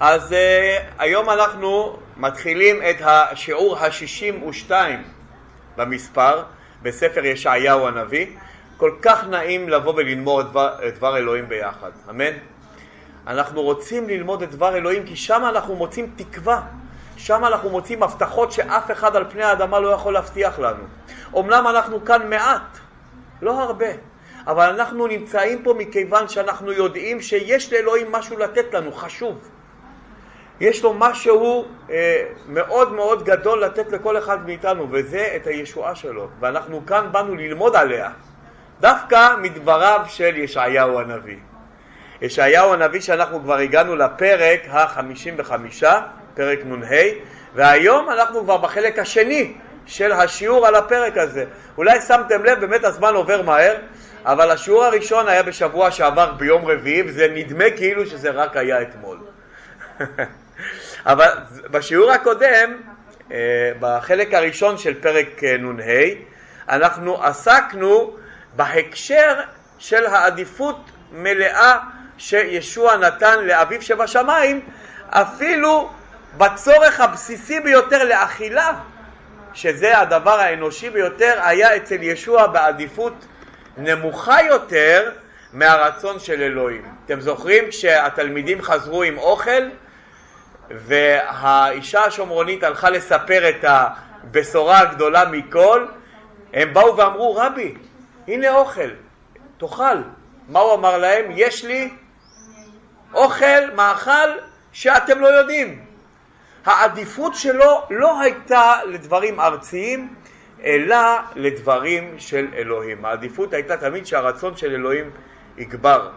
אז uh, היום אנחנו מתחילים את השיעור ה-62 במספר בספר ישעיהו הנביא. כל כך נעים לבוא וללמוד את דבר, את דבר אלוהים ביחד, אמן? אנחנו רוצים ללמוד את דבר אלוהים כי שם אנחנו מוצאים תקווה, שם אנחנו מוצאים הבטחות שאף אחד על פני האדמה לא יכול להבטיח לנו. אמנם אנחנו כאן מעט, לא הרבה, אבל אנחנו נמצאים פה מכיוון שאנחנו יודעים שיש לאלוהים משהו לתת לנו, חשוב. יש לו משהו אה, מאוד מאוד גדול לתת לכל אחד מאיתנו, וזה את הישועה שלו. ואנחנו כאן באנו ללמוד עליה, דווקא מדבריו של ישעיהו הנביא. ישעיהו הנביא שאנחנו כבר הגענו לפרק ה-55, פרק נ"ה, והיום אנחנו כבר בחלק השני של השיעור על הפרק הזה. אולי שמתם לב, באמת הזמן עובר מהר, אבל השיעור הראשון היה בשבוע שעבר ביום רביעי, וזה נדמה כאילו שזה רק היה אתמול. אבל בשיעור הקודם, אה, בחלק הראשון של פרק אה, נ"ה, אנחנו עסקנו בהקשר של העדיפות מלאה שישוע נתן לאביו שבשמיים, אפילו בצורך הבסיסי ביותר לאכילה, שזה הדבר האנושי ביותר, היה אצל ישוע בעדיפות נמוכה יותר מהרצון של אלוהים. אתם זוכרים כשהתלמידים חזרו עם אוכל והאישה השומרונית הלכה לספר את הבשורה הגדולה מכל, הם באו ואמרו, רבי, הנה אוכל, תאכל. מה הוא אמר להם? יש לי אוכל, מאכל, שאתם לא יודעים. העדיפות שלו לא הייתה לדברים ארציים, אלא לדברים של אלוהים. העדיפות הייתה תמיד שהרצון של אלוהים יגבר.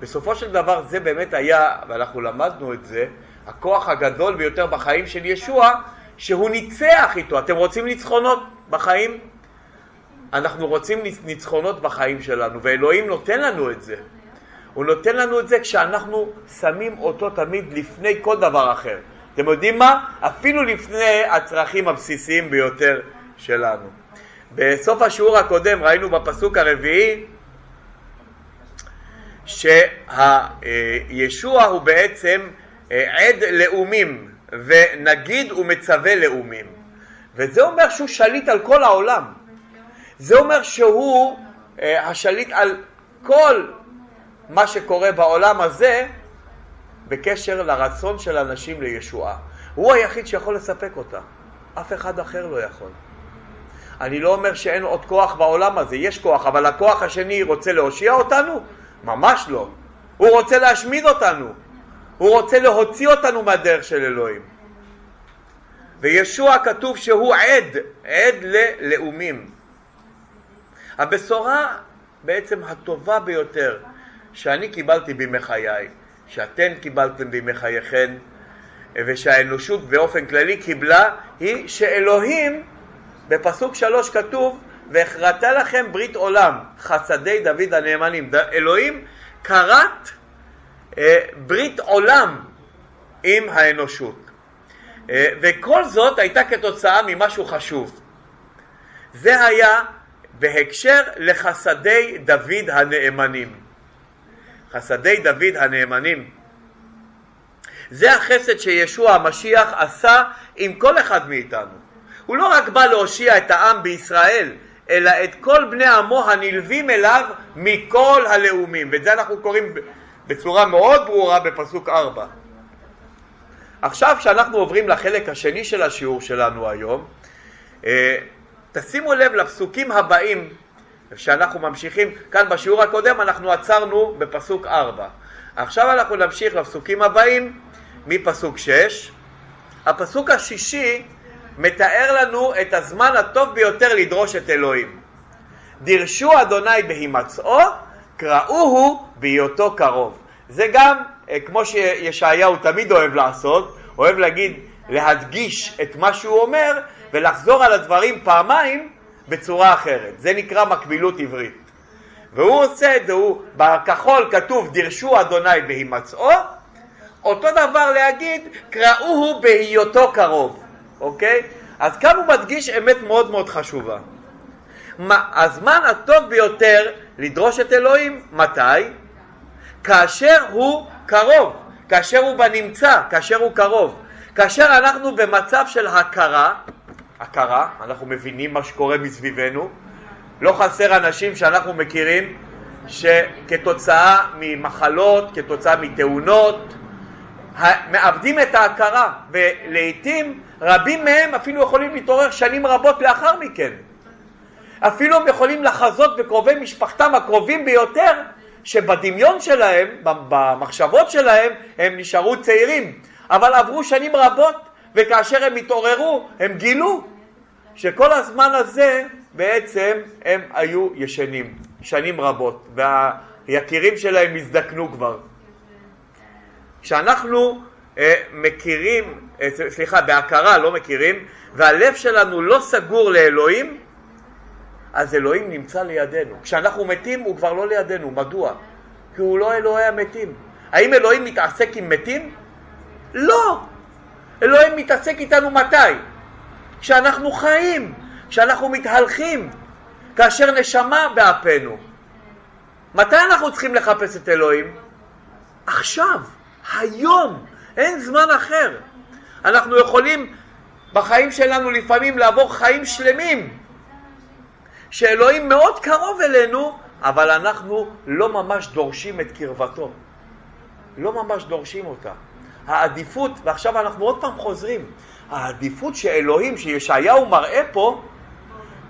בסופו של דבר זה באמת היה, ואנחנו למדנו את זה, הכוח הגדול ביותר בחיים של ישוע, שהוא ניצח איתו. אתם רוצים ניצחונות בחיים? אנחנו רוצים ניצחונות בחיים שלנו, ואלוהים נותן לנו את זה. הוא נותן לנו את זה כשאנחנו שמים אותו תמיד לפני כל דבר אחר. אתם יודעים מה? אפילו לפני הצרכים הבסיסיים ביותר שלנו. בסוף השיעור הקודם ראינו בפסוק הרביעי שהישוע הוא בעצם אה, עד לאומים ונגיד ומצווה לאומים וזה אומר שהוא שליט על כל העולם זה אומר שהוא אה, השליט על כל מה שקורה בעולם הזה בקשר לרצון של אנשים לישועה. הוא היחיד שיכול לספק אותה, אף אחד אחר לא יכול. אני לא אומר שאין עוד כוח בעולם הזה, יש כוח, אבל הכוח השני רוצה להושיע אותנו? ממש לא. הוא רוצה להשמיד אותנו. הוא רוצה להוציא אותנו מהדרך של אלוהים. וישוע כתוב שהוא עד, עד ללאומים. הבשורה בעצם הטובה ביותר שאני קיבלתי בימי חיי, שאתן קיבלתם בימי חייכן, ושהאנושות באופן כללי קיבלה, היא שאלוהים, בפסוק שלוש כתוב, והכרת לכם ברית עולם, חסדי דוד הנאמנים. אלוהים כרת ברית עולם עם האנושות. אה, וכל זאת הייתה כתוצאה ממשהו חשוב. זה היה בהקשר לחסדי דוד הנאמנים. חסדי דוד הנאמנים. זה החסד שישוע המשיח עשה עם כל אחד מאיתנו. הוא לא רק בא להושיע את העם בישראל, אלא את כל בני עמו הנלווים אליו מכל הלאומים. ואת זה אנחנו קוראים בצורה מאוד ברורה בפסוק 4. עכשיו כשאנחנו עוברים לחלק השני של השיעור שלנו היום, אה, תשימו לב לפסוקים הבאים כשאנחנו ממשיכים, כאן בשיעור הקודם אנחנו עצרנו בפסוק 4. עכשיו אנחנו נמשיך לפסוקים הבאים מפסוק 6. הפסוק השישי מתאר לנו את הזמן הטוב ביותר לדרוש את אלוהים. דירשו אדוני בהימצאו, קראוהו בהיותו קרוב. זה גם, אה, כמו שישעיהו תמיד אוהב לעשות, אוהב להגיד, להדגיש את מה שהוא אומר ולחזור על הדברים פעמיים בצורה אחרת. זה נקרא מקבילות עברית. והוא עושה את זה, הוא, בכחול כתוב דירשו אדוני בהימצאו, אותו דבר להגיד קראוהו בהיותו קרוב, אוקיי? אז כאן הוא מדגיש אמת מאוד מאוד חשובה. מה, הזמן הטוב ביותר לדרוש את אלוהים, מתי? כאשר הוא קרוב, כאשר הוא בנמצא, כאשר הוא קרוב. כאשר אנחנו במצב של הכרה, הכרה, אנחנו מבינים מה שקורה מסביבנו, לא חסר אנשים שאנחנו מכירים שכתוצאה ממחלות, כתוצאה מתאונות, מאבדים את ההכרה, ולעיתים רבים מהם אפילו יכולים להתעורר שנים רבות לאחר מכן. אפילו הם יכולים לחזות בקרובי משפחתם הקרובים ביותר, שבדמיון שלהם, במחשבות שלהם, הם נשארו צעירים, אבל עברו שנים רבות, וכאשר הם התעוררו, הם גילו שכל הזמן הזה בעצם הם היו ישנים, שנים רבות, והיקירים שלהם הזדקנו כבר. כשאנחנו אה, מכירים, אה, סליחה, בהכרה לא מכירים, והלב שלנו לא סגור לאלוהים, אז אלוהים נמצא לידינו. כשאנחנו מתים הוא כבר לא לידינו, מדוע? כי הוא לא אלוהי המתים. האם אלוהים מתעסק עם מתים? לא. אלוהים מתעסק איתנו מתי? כשאנחנו חיים, כשאנחנו מתהלכים, כאשר נשמה באפינו. מתי אנחנו צריכים לחפש את אלוהים? עכשיו, היום, אין זמן אחר. אנחנו יכולים בחיים שלנו לפעמים לעבור חיים שלמים שאלוהים מאוד קרוב אלינו, אבל אנחנו לא ממש דורשים את קרבתו. לא ממש דורשים אותה. העדיפות, ועכשיו אנחנו עוד פעם חוזרים, העדיפות שאלוהים, שישעיהו מראה פה,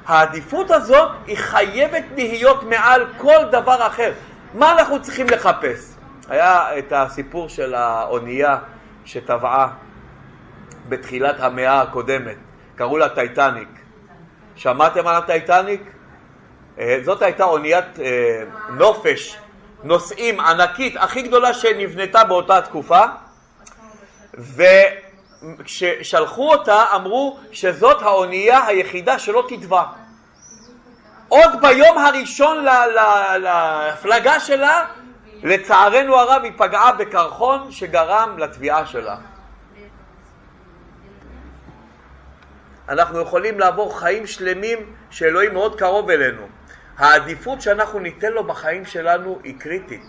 העדיפות הזאת היא חייבת להיות מעל כל דבר אחר. מה אנחנו צריכים לחפש? היה את הסיפור של האונייה שטבעה בתחילת המאה הקודמת, קראו לה טייטניק. שמעתם על הטייטניק? אה, זאת הייתה אוניית אה, נופש, נוסעים ענקית, הכי גדולה שנבנתה באותה תקופה, וכששלחו אותה אמרו שזאת האונייה היחידה שלא תטבע. עוד ביום הראשון להפלגה שלה, לצערנו הרב היא פגעה בקרחון שגרם לתביעה שלה. אנחנו יכולים לעבור חיים שלמים שאלוהים מאוד קרוב אלינו. העדיפות שאנחנו ניתן לו בחיים שלנו היא קריטית.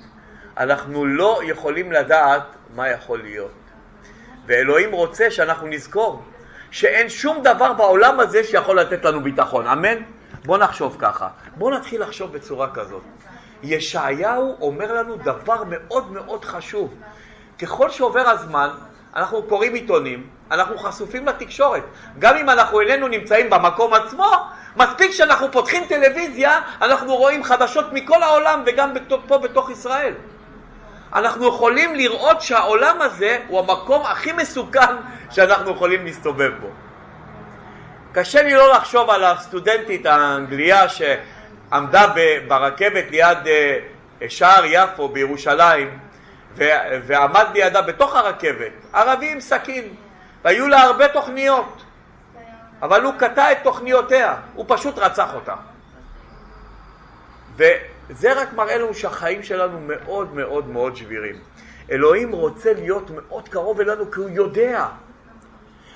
אנחנו לא יכולים לדעת מה יכול להיות. ואלוהים רוצה שאנחנו נזכור שאין שום דבר בעולם הזה שיכול לתת לנו ביטחון. אמן? בואו נחשוב ככה. בואו נתחיל לחשוב בצורה כזאת. ישעיהו אומר לנו דבר מאוד מאוד חשוב. ככל שעובר הזמן, אנחנו קוראים עיתונים, אנחנו חשופים לתקשורת. גם אם אנחנו איננו נמצאים במקום עצמו, מספיק שאנחנו פותחים טלוויזיה, אנחנו רואים חדשות מכל העולם וגם פה בתוך ישראל. אנחנו יכולים לראות שהעולם הזה הוא המקום הכי מסוכן שאנחנו יכולים להסתובב בו. קשה לי לא לחשוב על הסטודנטית האנגליה שעמדה ברכבת ליד אה, שער יפו בירושלים ועמד לידה בתוך הרכבת, ערבי עם סכין, והיו לה הרבה תוכניות, אבל הוא קטע את תוכניותיה, הוא פשוט רצח אותה. וזה רק מראה לנו שהחיים שלנו מאוד מאוד מאוד שבירים. אלוהים רוצה להיות מאוד קרוב אלינו כי הוא יודע.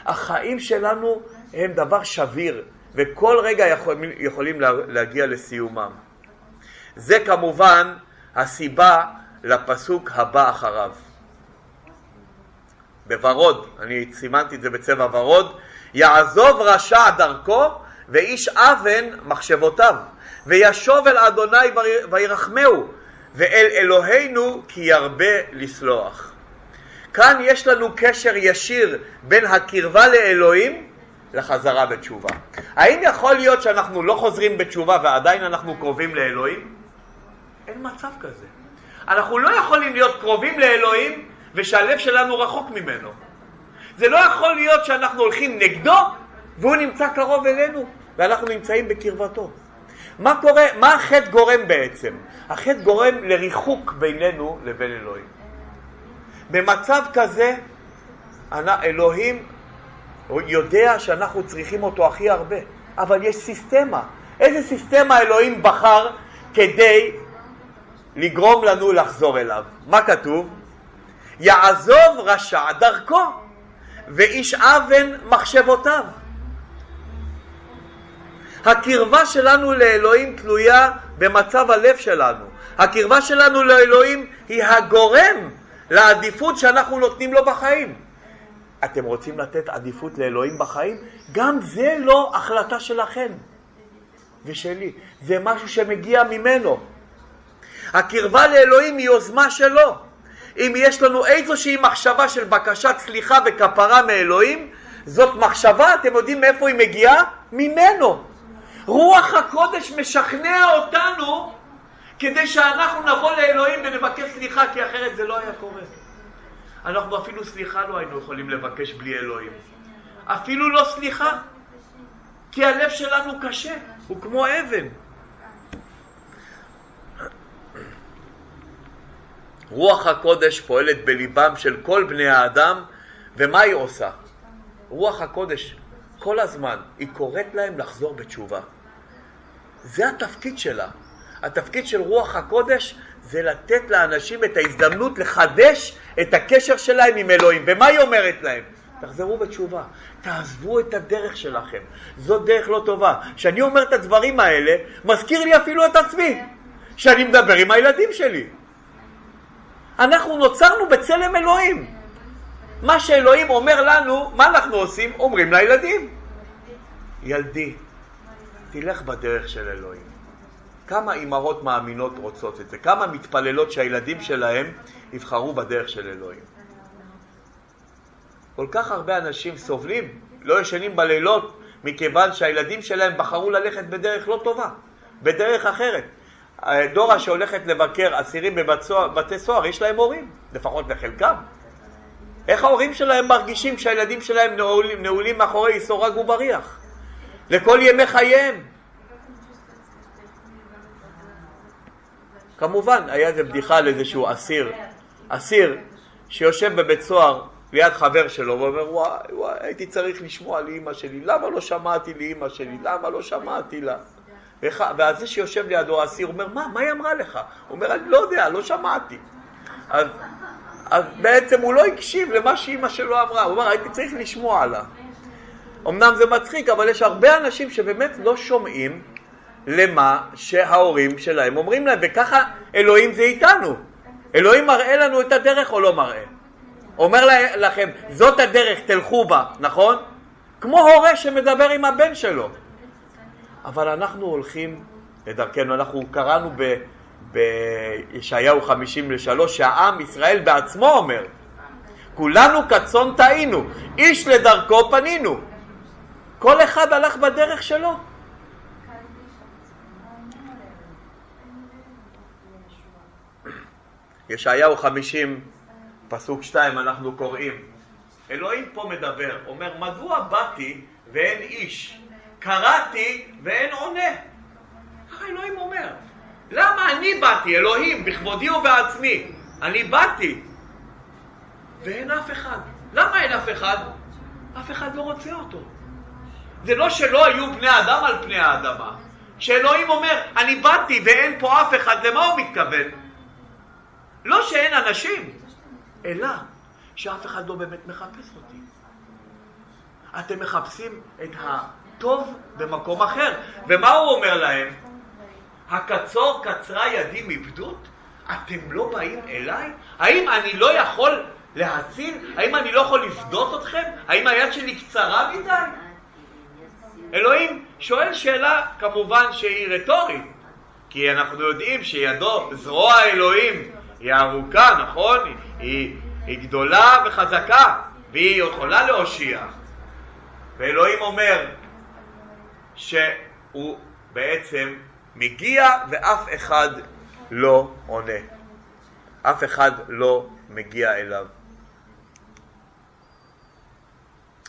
החיים שלנו הם דבר שביר, וכל רגע יכול, יכולים להגיע לסיומם. זה כמובן הסיבה לפסוק הבא אחריו. בוורוד, אני סימנתי את זה בצבע ורוד, יעזוב רשע דרכו ואיש אבן מחשבותיו, וישוב אל אדוני וירחמהו, ואל אלוהינו כי ירבה לסלוח. כאן יש לנו קשר ישיר בין הקרבה לאלוהים לחזרה בתשובה. האם יכול להיות שאנחנו לא חוזרים בתשובה ועדיין אנחנו קרובים לאלוהים? אין מצב כזה. אנחנו לא יכולים להיות קרובים לאלוהים ושהלב שלנו רחוק ממנו. זה לא יכול להיות שאנחנו הולכים נגדו והוא נמצא קרוב אלינו ואנחנו נמצאים בקרבתו. מה קורה, מה החטא גורם בעצם? החטא גורם לריחוק בינינו לבין אלוהים. במצב כזה, אלוהים יודע שאנחנו צריכים אותו הכי הרבה, אבל יש סיסטמה. איזה סיסטמה אלוהים בחר כדי לגרום לנו לחזור אליו? מה כתוב? יעזוב רשע דרכו, ואיש אבן מחשבותיו. הקרבה שלנו לאלוהים תלויה במצב הלב שלנו. הקרבה שלנו לאלוהים היא הגורם לעדיפות שאנחנו נותנים לו בחיים. אתם רוצים לתת עדיפות לאלוהים בחיים? גם זה לא החלטה שלכם ושלי, זה משהו שמגיע ממנו. הקרבה לאלוהים היא יוזמה שלו. אם יש לנו איזושהי מחשבה של בקשת סליחה וכפרה מאלוהים, זאת מחשבה, אתם יודעים מאיפה היא מגיעה? ממנו. רוח הקודש משכנע אותנו כדי שאנחנו נבוא לאלוהים ונבקש סליחה, כי אחרת זה לא היה קורה. אנחנו אפילו סליחה לא היינו יכולים לבקש בלי אלוהים. אפילו לא סליחה, כי הלב שלנו קשה, הוא כמו אבן. רוח הקודש פועלת בליבם של כל בני האדם, ומה היא עושה? רוח הקודש כל הזמן, היא קוראת להם לחזור בתשובה. זה התפקיד שלה. התפקיד של רוח הקודש זה לתת לאנשים את ההזדמנות לחדש את הקשר שלהם עם אלוהים. ומה היא אומרת להם? תחזרו בתשובה, תעזבו את הדרך שלכם, זאת דרך לא טובה. כשאני אומר את הדברים האלה, מזכיר לי אפילו את עצמי, שאני מדבר עם הילדים שלי. אנחנו נוצרנו בצלם אלוהים. מה שאלוהים אומר לנו, מה אנחנו עושים? אומרים לילדים. ילדי, תלך בדרך של אלוהים. כמה אימהות מאמינות רוצות את זה? כמה מתפללות שהילדים שלהם יבחרו בדרך של אלוהים? כל כך הרבה אנשים סובלים, לא ישנים בלילות, מכיוון שהילדים שלהם בחרו ללכת בדרך לא טובה, בדרך אחרת. דורה שהולכת לבקר אסירים בבתי סוהר, יש להם הורים, לפחות לחלקם. איך ההורים שלהם מרגישים שהילדים שלהם נעולים, נעולים מאחורי סורג ובריח? לכל ימי חייהם. כמובן, היה איזה בדיחה על איזשהו אסיר, אסיר שיושב בבית סוהר ליד חבר שלו ואומר, וואי, וואי, הייתי צריך לשמוע לאימא שלי, למה לא שמעתי לאימא שלי, למה לא שמעתי לה? ואז זה שיושב לידו האסיר אומר, מה, מה היא אמרה לך? הוא אומר, אני לא יודע, לא שמעתי. אז, אז בעצם הוא לא הקשיב למה שאימא שלו אמרה, הוא אומר, הייתי צריך לשמוע לה. אמנם זה מצחיק, אבל יש הרבה אנשים שבאמת לא שומעים למה שההורים שלהם אומרים להם, וככה אלוהים זה איתנו. אלוהים מראה לנו את הדרך או לא מראה? אומר לכם, זאת הדרך, תלכו בה, נכון? כמו הורה שמדבר עם הבן שלו. אבל אנחנו הולכים לדרכנו, אנחנו קראנו בישעיהו 53 שהעם ישראל בעצמו אומר, כולנו כצאן טעינו, איש לדרכו פנינו. כל אחד הלך בדרך שלו. ישעיהו 50, פסוק 2, אנחנו קוראים. אלוהים פה מדבר, אומר, מדוע באתי ואין איש? קראתי ואין עונה. ככה אומר. למה אני באתי, אלוהים, בכבודי ובעצמי? אני באתי ואין אף אחד. למה אין אף אחד? אף אחד לא רוצה אותו. זה לא שלא היו בני אדם על פני האדמה. כשאלוהים אומר, אני באתי ואין פה אף אחד, למה הוא מתכוון? לא שאין אנשים, אלא שאף אחד לא באמת מחפש אותי. אתם מחפשים את הטוב במקום אחר. ומה הוא אומר להם? הקצור קצרה ידי מבדות? אתם לא באים אליי? האם אני לא יכול להציל? האם אני לא יכול לפדות אתכם? האם היד שלי קצרה מדי? אלוהים שואל שאלה כמובן שהיא רטורית, כי אנחנו יודעים שידו, זרוע האלוהים היא ארוכה, נכון? היא, היא גדולה וחזקה, והיא יכולה להושיע. ואלוהים אומר שהוא בעצם מגיע ואף אחד לא עונה. אף אחד לא מגיע אליו.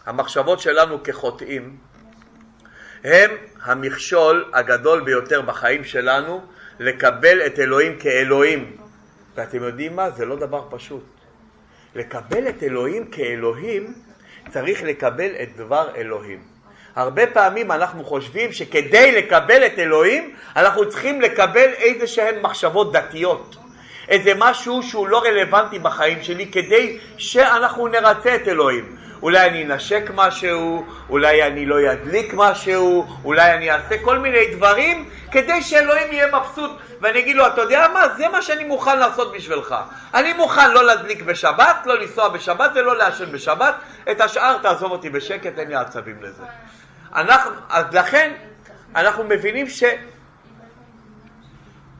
המחשבות שלנו כחוטאים הם המכשול הגדול ביותר בחיים שלנו לקבל את אלוהים כאלוהים. ואתם יודעים מה? זה לא דבר פשוט. לקבל את אלוהים כאלוהים, צריך לקבל את דבר אלוהים. הרבה פעמים אנחנו חושבים שכדי לקבל את אלוהים, אנחנו צריכים לקבל איזה שהן מחשבות דתיות, איזה משהו שהוא לא רלוונטי בחיים שלי כדי שאנחנו נרצה את אלוהים. אולי אני אנשק משהו, אולי אני לא אדליק משהו, אולי אני אעשה כל מיני דברים כדי שאלוהים יהיה מבסוט ואני אגיד לו, אתה יודע מה? זה מה שאני מוכן לעשות בשבילך. אני מוכן לא להדליק בשבת, לא לנסוע בשבת ולא לעשן בשבת, את השאר תעזוב אותי בשקט, אין לי עצבים לזה. אנחנו, אז לכן אנחנו מבינים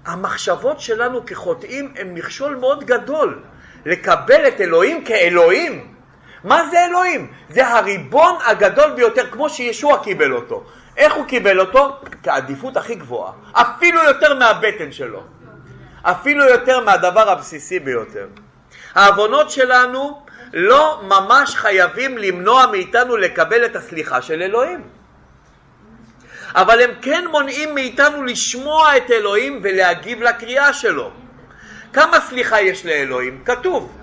שהמחשבות שלנו כחוטאים הן מכשול מאוד גדול לקבל את אלוהים כאלוהים. מה זה אלוהים? זה הריבון הגדול ביותר, כמו שישוע קיבל אותו. איך הוא קיבל אותו? כעדיפות הכי גבוהה. אפילו יותר מהבטן שלו. אפילו יותר מהדבר הבסיסי ביותר. העוונות שלנו לא ממש חייבים למנוע מאיתנו לקבל את הסליחה של אלוהים. אבל הם כן מונעים מאיתנו לשמוע את אלוהים ולהגיב לקריאה שלו. כמה סליחה יש לאלוהים? כתוב,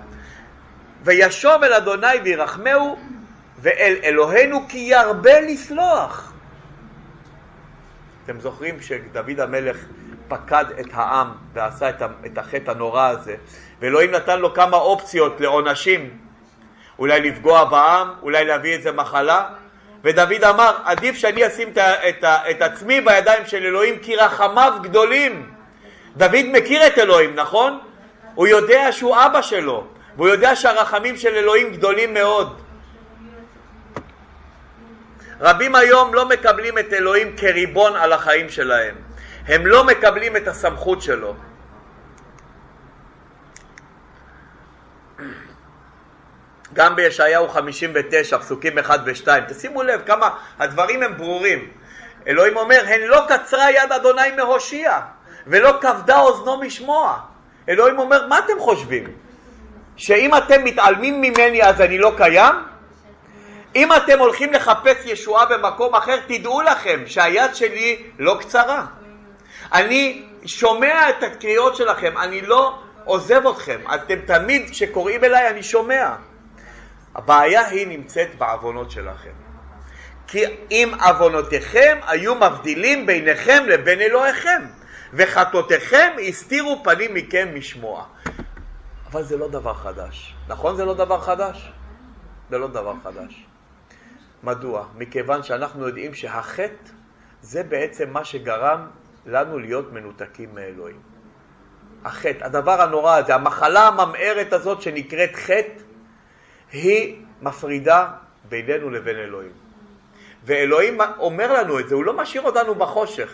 וישוב אל אדוני וירחמהו ואל אלוהינו כי ירבה לסלוח. אתם זוכרים שדוד המלך פקד את העם ועשה את החטא הנורא הזה, ואלוהים נתן לו כמה אופציות לעונשים, אולי לפגוע בעם, אולי להביא איזה מחלה, ודוד אמר, עדיף שאני אשים את, את, את עצמי בידיים של אלוהים כי רחמיו גדולים. דוד מכיר את אלוהים, נכון? הוא יודע שהוא אבא שלו, והוא יודע שהרחמים של אלוהים גדולים מאוד. רבים היום לא מקבלים את אלוהים כריבון על החיים שלהם. הם לא מקבלים את הסמכות שלו. גם בישעיהו 59, פסוקים 1 ו-2. תשימו לב כמה הדברים הם ברורים. אלוהים אומר, הן לא קצרה יד אדוני מהושיע, ולא כבדה אוזנו משמוע. אלוהים אומר, מה אתם חושבים? שאם אתם מתעלמים ממני אז אני לא קיים? אם אתם הולכים לחפש ישועה במקום אחר, תדעו לכם שהיד שלי לא קצרה. אני שומע את הקריאות שלכם, אני לא עוזב אתכם. אתם תמיד, כשקוראים אליי, אני שומע. הבעיה היא נמצאת בעוונות שלכם. כי אם עוונותיכם היו מבדילים ביניכם לבין אלוהיכם, וחטאותיכם הסתירו פנים מכם משמוע. אבל זה לא דבר חדש. נכון זה לא דבר חדש? זה לא דבר חדש. מדוע? מכיוון שאנחנו יודעים שהחטא זה בעצם מה שגרם לנו להיות מנותקים מאלוהים. החטא, הדבר הנורא הזה, המחלה הממארת הזאת שנקראת חטא, היא מפרידה בינינו לבין אלוהים. ואלוהים אומר לנו את זה, הוא לא משאיר אותנו בחושך.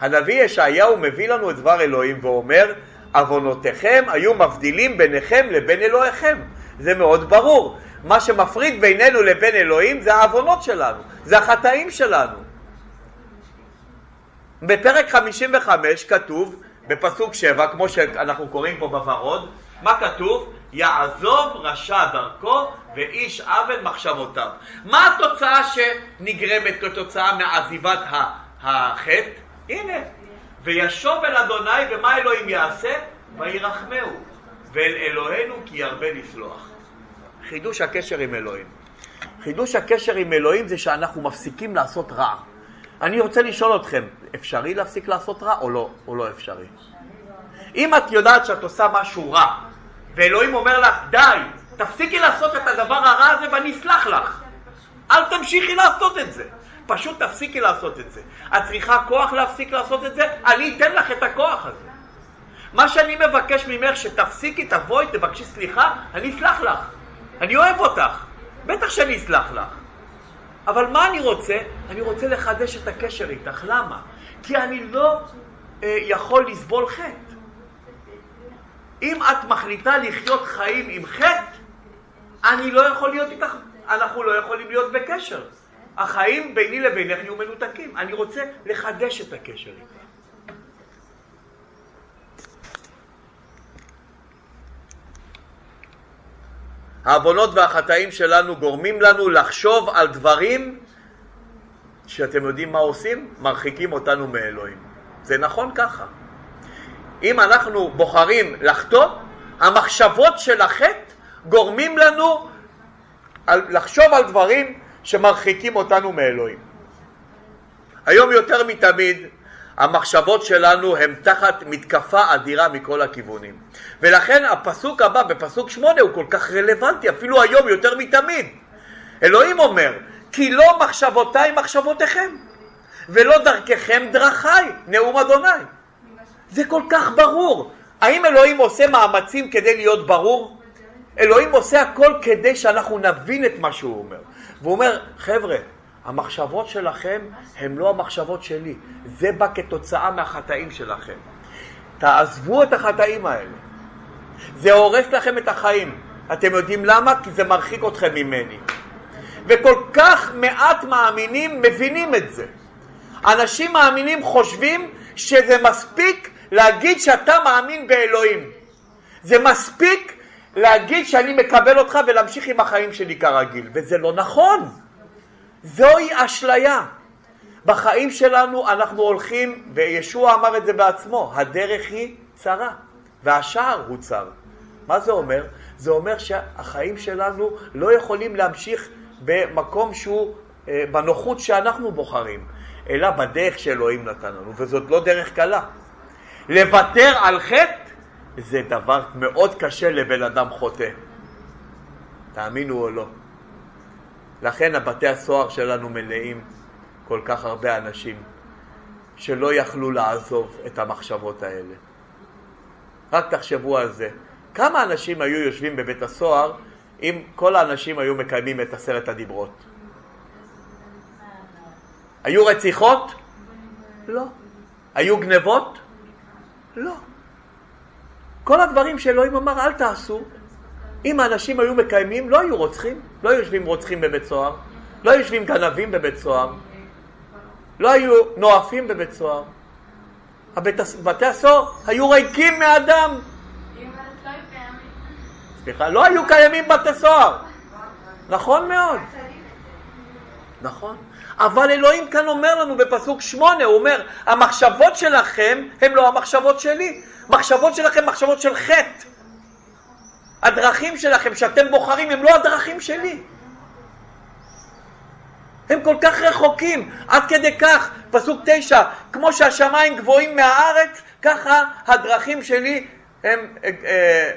הנביא ישעיהו מביא לנו את דבר אלוהים ואומר, עוונותיכם היו מבדילים ביניכם לבין אלוהיכם. זה מאוד ברור. מה שמפריד בינינו לבין אלוהים זה העוונות שלנו, זה החטאים שלנו. בפרק 55 כתוב, בפסוק 7, כמו שאנחנו קוראים פה בוורוד, מה כתוב? יעזוב רשע דרכו ואיש עוול מחשבותיו. מה התוצאה שנגרמת כתוצאה מעזיבת החטא? הנה, וישוב אל אדוני ומה אלוהים יעשה? וירחמהו ואל אלוהינו כי ירבה לסלוח. חידוש הקשר עם אלוהים. חידוש הקשר עם אלוהים זה שאנחנו מפסיקים לעשות רע. אני רוצה לשאול אתכם, אפשרי להפסיק לעשות רע או לא, או לא אפשרי? אם את יודעת שאת עושה משהו רע, ואלוהים אומר לך, די, תפסיקי לעשות את הדבר הרע הזה ואני אסלח לך. אל תמשיכי לעשות את זה. פשוט תפסיקי לעשות את זה. את צריכה כוח להפסיק לעשות את זה? אני אתן לך את הכוח הזה. מה שאני מבקש ממך, שתפסיקי, תבואי, תבקשי סליחה, אני אסלח לך. אני אוהב אותך. בטח שאני אסלח לך. אבל מה אני רוצה? אני רוצה לחדש את הקשר איתך. למה? כי אני לא אה, יכול לסבול חטא. אם את מחליטה לחיות חיים עם חטא, אני לא יכול להיות איתך, אנחנו לא יכולים להיות בקשר. החיים ביני לבינך יהיו מנותקים. אני רוצה לחדש את הקשר איתך. העוונות והחטאים שלנו גורמים לנו לחשוב על דברים שאתם יודעים מה עושים? מרחיקים אותנו מאלוהים. זה נכון ככה. אם אנחנו בוחרים לחטוא, המחשבות של החטא גורמים לנו לחשוב על דברים שמרחיקים אותנו מאלוהים. היום יותר מתמיד המחשבות שלנו הן תחת מתקפה אדירה מכל הכיוונים. ולכן הפסוק הבא, בפסוק שמונה, הוא כל כך רלוונטי, אפילו היום יותר מתמיד. אלוהים אומר, כי לא מחשבותיי מחשבותיכם, ולא דרככם דרכיי, נאום אדוני. זה כל כך ברור. האם אלוהים עושה מאמצים כדי להיות ברור? אלוהים עושה הכל כדי שאנחנו נבין את מה שהוא אומר. והוא אומר, חבר'ה, המחשבות שלכם הן לא המחשבות שלי, זה בא כתוצאה מהחטאים שלכם. תעזבו את החטאים האלה. זה הורס לכם את החיים. אתם יודעים למה? כי זה מרחיק אתכם ממני. וכל כך מעט מאמינים מבינים את זה. אנשים מאמינים חושבים שזה מספיק להגיד שאתה מאמין באלוהים. זה מספיק להגיד שאני מקבל אותך ולהמשיך עם החיים שלי כרגיל, וזה לא נכון. זוהי אשליה. בחיים שלנו אנחנו הולכים, וישוע אמר את זה בעצמו, הדרך היא צרה, והשער הוא צר. מה זה אומר? זה אומר שהחיים שלנו לא יכולים להמשיך במקום שהוא אה, בנוחות שאנחנו בוחרים, אלא בדרך שאלוהים נתן לנו, וזאת לא דרך קלה. לוותר על חטא זה דבר מאוד קשה לבן אדם חוטא. תאמינו או לא. לכן הבתי הסוהר שלנו מלאים כל כך הרבה אנשים שלא יכלו לעזוב את המחשבות האלה. רק תחשבו על זה. כמה אנשים היו יושבים בבית הסוהר אם כל האנשים היו מקיימים את עשרת הדיברות? היו רציחות? לא. היו גנבות? לא. כל הדברים שאלוהים אמר אל תעשו, אם האנשים היו מקיימים, לא היו רוצחים, לא יושבים רוצחים בבית סוהר, לא יושבים גנבים בבית סוהר, לא היו נואפים בבית סוהר. בתי הסוהר היו ריקים מאדם. סליחה, לא היו קיימים בתי סוהר. נכון מאוד. נכון. אבל אלוהים כאן אומר לנו בפסוק שמונה, הוא אומר, המחשבות שלכם הן לא המחשבות שלי. מחשבות שלכם מחשבות של חטא. הדרכים שלכם שאתם בוחרים הם לא הדרכים שלי. הם כל כך רחוקים, עד כדי כך, פסוק תשע, כמו שהשמיים גבוהים מהארץ, ככה הדרכים שלי הם אה, אה,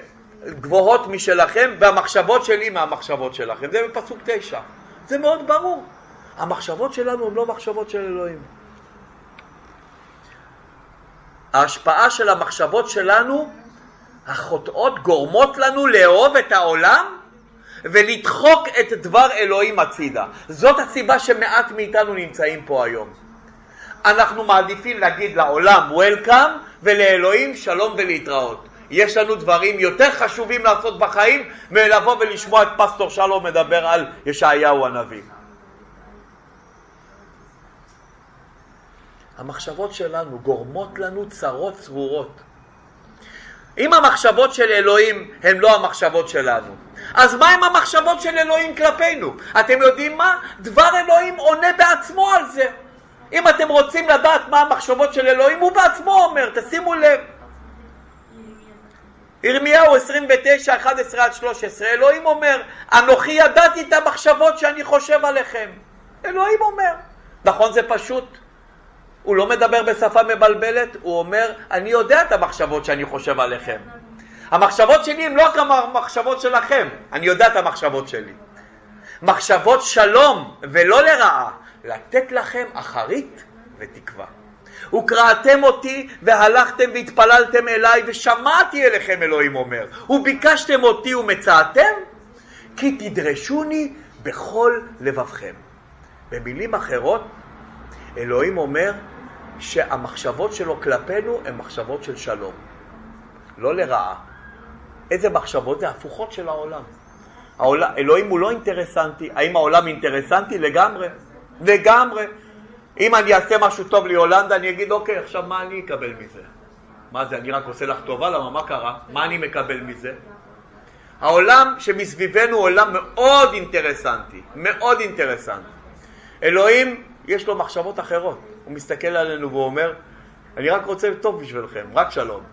גבוהות משלכם, והמחשבות שלי מהמחשבות שלכם. זה בפסוק תשע. זה מאוד ברור. המחשבות שלנו הן לא מחשבות של אלוהים. ההשפעה של המחשבות שלנו החוטאות גורמות לנו לאהוב את העולם ולדחוק את דבר אלוהים הצידה. זאת הסיבה שמעט מאיתנו נמצאים פה היום. אנחנו מעדיפים להגיד לעולם Welcome ולאלוהים שלום ולהתראות. יש לנו דברים יותר חשובים לעשות בחיים מלבוא ולשמוע את פסטור שלום מדבר על ישעיהו הנביא. המחשבות שלנו גורמות לנו צרות צרורות. אם המחשבות של אלוהים הן לא המחשבות שלנו, אז מה עם המחשבות של אלוהים כלפינו? אתם יודעים מה? דבר אלוהים עונה בעצמו על זה. אם אתם רוצים לדעת מה המחשבות של אלוהים, הוא בעצמו אומר, תשימו לב. ירמיהו 29, 11 עד 13, אלוהים אומר, אנוכי ידעתי את המחשבות שאני חושב עליכם. אלוהים אומר. נכון זה פשוט? הוא לא מדבר בשפה מבלבלת, הוא אומר, אני יודע את המחשבות שאני חושב עליכם. המחשבות שלי הן לא רק המחשבות שלכם, אני יודע את המחשבות שלי. מחשבות שלום ולא לרעה, לתת לכם אחרית ותקווה. וקראתם אותי והלכתם והתפללתם אליי ושמעתי אליכם אלוהים אומר וביקשתם אותי ומצאתם כי תדרשוני בכל לבבכם. במילים אחרות אלוהים אומר שהמחשבות שלו כלפינו הן מחשבות של שלום, לא לרעה. איזה מחשבות? זה הפוכות של העולם. העולם. אלוהים הוא לא אינטרסנטי, האם העולם אינטרסנטי? לגמרי, לגמרי. אם אני אעשה משהו טוב להולנדה, אני אגיד, אוקיי, עכשיו מה אני אקבל מזה? מה זה, אני רק עושה לך טובה? למה, מה קרה? מה אני מקבל מזה? העולם שמסביבנו הוא עולם מאוד אינטרסנטי, מאוד אינטרסנטי. אלוהים, יש לו מחשבות אחרות. הוא מסתכל עלינו ואומר, אני רק רוצה טוב בשבילכם, רק שלום.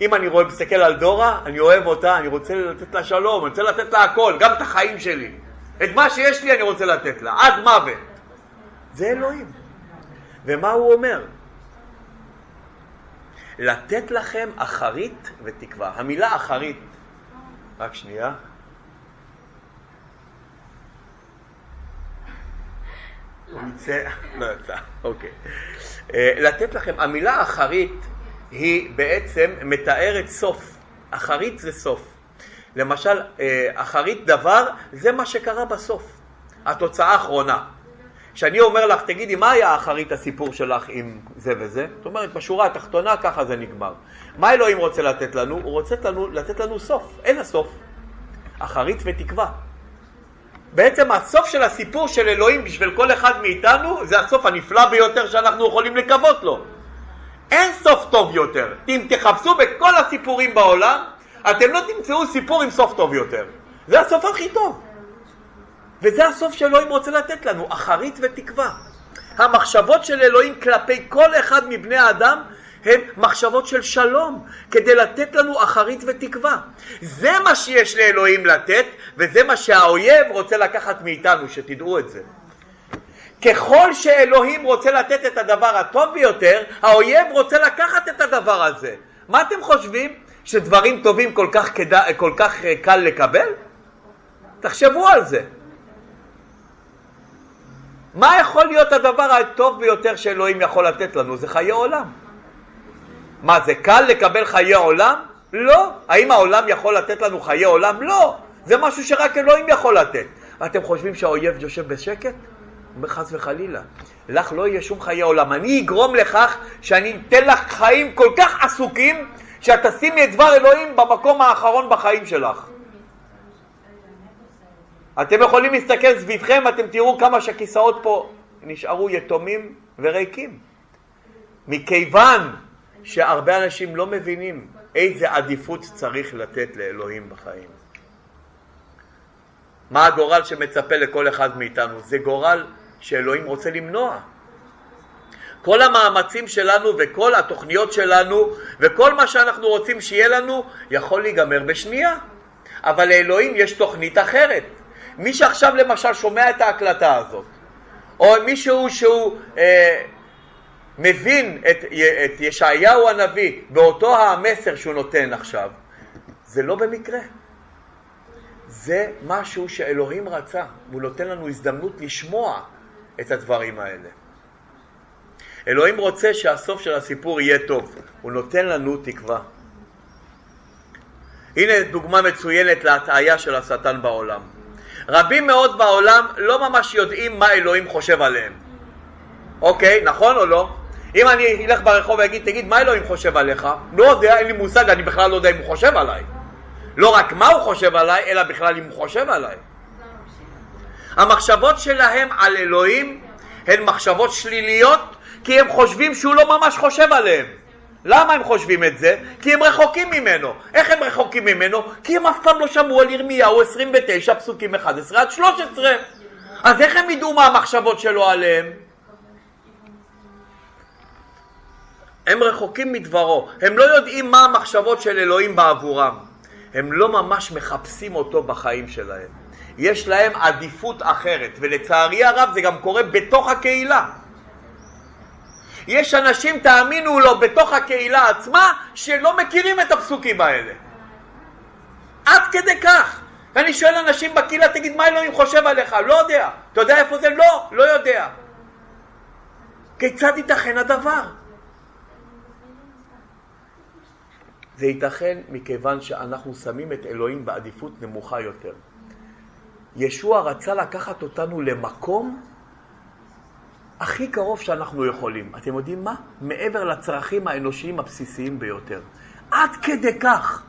אם אני רואה, מסתכל על דורה, אני אוהב אותה, אני רוצה לתת לה שלום, אני רוצה לתת לה הכל, גם את החיים שלי. את מה שיש לי אני רוצה לתת לה, עד מוות. זה אלוהים. ומה הוא אומר? לתת לכם אחרית ותקווה. המילה אחרית, רק שנייה. הוא יצא, לא יצא, אוקיי. אה, לתת לכם, המילה אחרית היא בעצם מתארת סוף. אחרית זה סוף. למשל, אה, אחרית דבר זה מה שקרה בסוף, התוצאה האחרונה. כשאני אומר לך, תגידי, מה היה אחרית הסיפור שלך עם זה וזה? זאת אומרת, בשורה התחתונה ככה זה נגמר. מה אלוהים רוצה לתת לנו? הוא רוצה לנו, לתת לנו סוף. אין הסוף. אחרית ותקווה. בעצם הסוף של הסיפור של אלוהים בשביל כל אחד מאיתנו זה הסוף הנפלא ביותר שאנחנו יכולים לקוות לו. אין סוף טוב יותר. אם תחפשו בכל הסיפורים בעולם, אתם לא תמצאו סיפור עם סוף טוב יותר. זה הסוף הכי טוב. וזה הסוף שאלוהים רוצה לתת לנו, אחרית ותקווה. המחשבות של אלוהים כלפי כל אחד מבני האדם הן מחשבות של שלום, כדי לתת לנו אחרית ותקווה. זה מה שיש לאלוהים לתת, וזה מה שהאויב רוצה לקחת מאיתנו, שתדעו את זה. ככל שאלוהים רוצה לתת את הדבר הטוב ביותר, האויב רוצה לקחת את הדבר הזה. מה אתם חושבים? שדברים טובים כל כך, כדא, כל כך אה, קל לקבל? תחשבו על זה. מה יכול להיות הדבר הטוב ביותר שאלוהים יכול לתת לנו? זה חיי עולם. מה, זה קל לקבל חיי עולם? לא. האם העולם יכול לתת לנו חיי עולם? לא. זה משהו שרק אלוהים יכול לתת. ואתם חושבים שהאויב יושב בשקט? חס וחלילה. לך לא יהיה שום חיי עולם. אני אגרום לכך שאני אתן לך חיים כל כך עסוקים, שאת תשימי את דבר אלוהים במקום האחרון בחיים שלך. אתם יכולים להסתכל סביבכם, אתם תראו כמה שהכיסאות פה נשארו יתומים וריקים. מכיוון שהרבה אנשים לא מבינים איזה עדיפות צריך לתת לאלוהים בחיים. מה הגורל שמצפה לכל אחד מאיתנו? זה גורל שאלוהים רוצה למנוע. כל המאמצים שלנו וכל התוכניות שלנו וכל מה שאנחנו רוצים שיהיה לנו יכול להיגמר בשנייה. אבל לאלוהים יש תוכנית אחרת. מי שעכשיו למשל שומע את ההקלטה הזאת, או מישהו שהוא אה, מבין את, את ישעיהו הנביא באותו המסר שהוא נותן עכשיו, זה לא במקרה. זה משהו שאלוהים רצה, והוא נותן לנו הזדמנות לשמוע את הדברים האלה. אלוהים רוצה שהסוף של הסיפור יהיה טוב, הוא נותן לנו תקווה. הנה דוגמה מצוינת להטעיה של השטן בעולם. רבים מאוד בעולם לא ממש יודעים מה אלוהים חושב עליהם. אוקיי, נכון או לא? אם אני אלך ברחוב ואגיד, תגיד, מה אלוהים חושב עליך? לא יודע, אין לי מושג, אני בכלל לא יודע אם הוא חושב עליי. לא רק מה הוא חושב עליי, אלא בכלל אם הוא חושב עליי. המחשבות שלהם על אלוהים הן מחשבות שליליות, כי הם חושבים שהוא לא ממש חושב עליהם. למה הם חושבים את זה? כי הם רחוקים ממנו. איך הם רחוקים ממנו? כי הם אף פעם לא שמעו על ירמיהו 29 פסוקים 11 עד 13. אז איך הם ידעו מה המחשבות שלו עליהם? הם רחוקים מדברו, הם לא יודעים מה המחשבות של אלוהים בעבורם. הם לא ממש מחפשים אותו בחיים שלהם. יש להם עדיפות אחרת, ולצערי הרב זה גם קורה בתוך הקהילה. יש אנשים, תאמינו לו, בתוך הקהילה עצמה, שלא מכירים את הפסוקים האלה. עד כדי כך. ואני שואל אנשים בקהילה, תגיד, מה אלוהים חושב עליך? לא יודע. אתה יודע איפה זה? לא, לא יודע. כיצד ייתכן הדבר? זה ייתכן מכיוון שאנחנו שמים את אלוהים בעדיפות נמוכה יותר. ישוע רצה לקחת אותנו למקום הכי קרוב שאנחנו יכולים. אתם יודעים מה? מעבר לצרכים האנושיים הבסיסיים ביותר. עד כדי כך.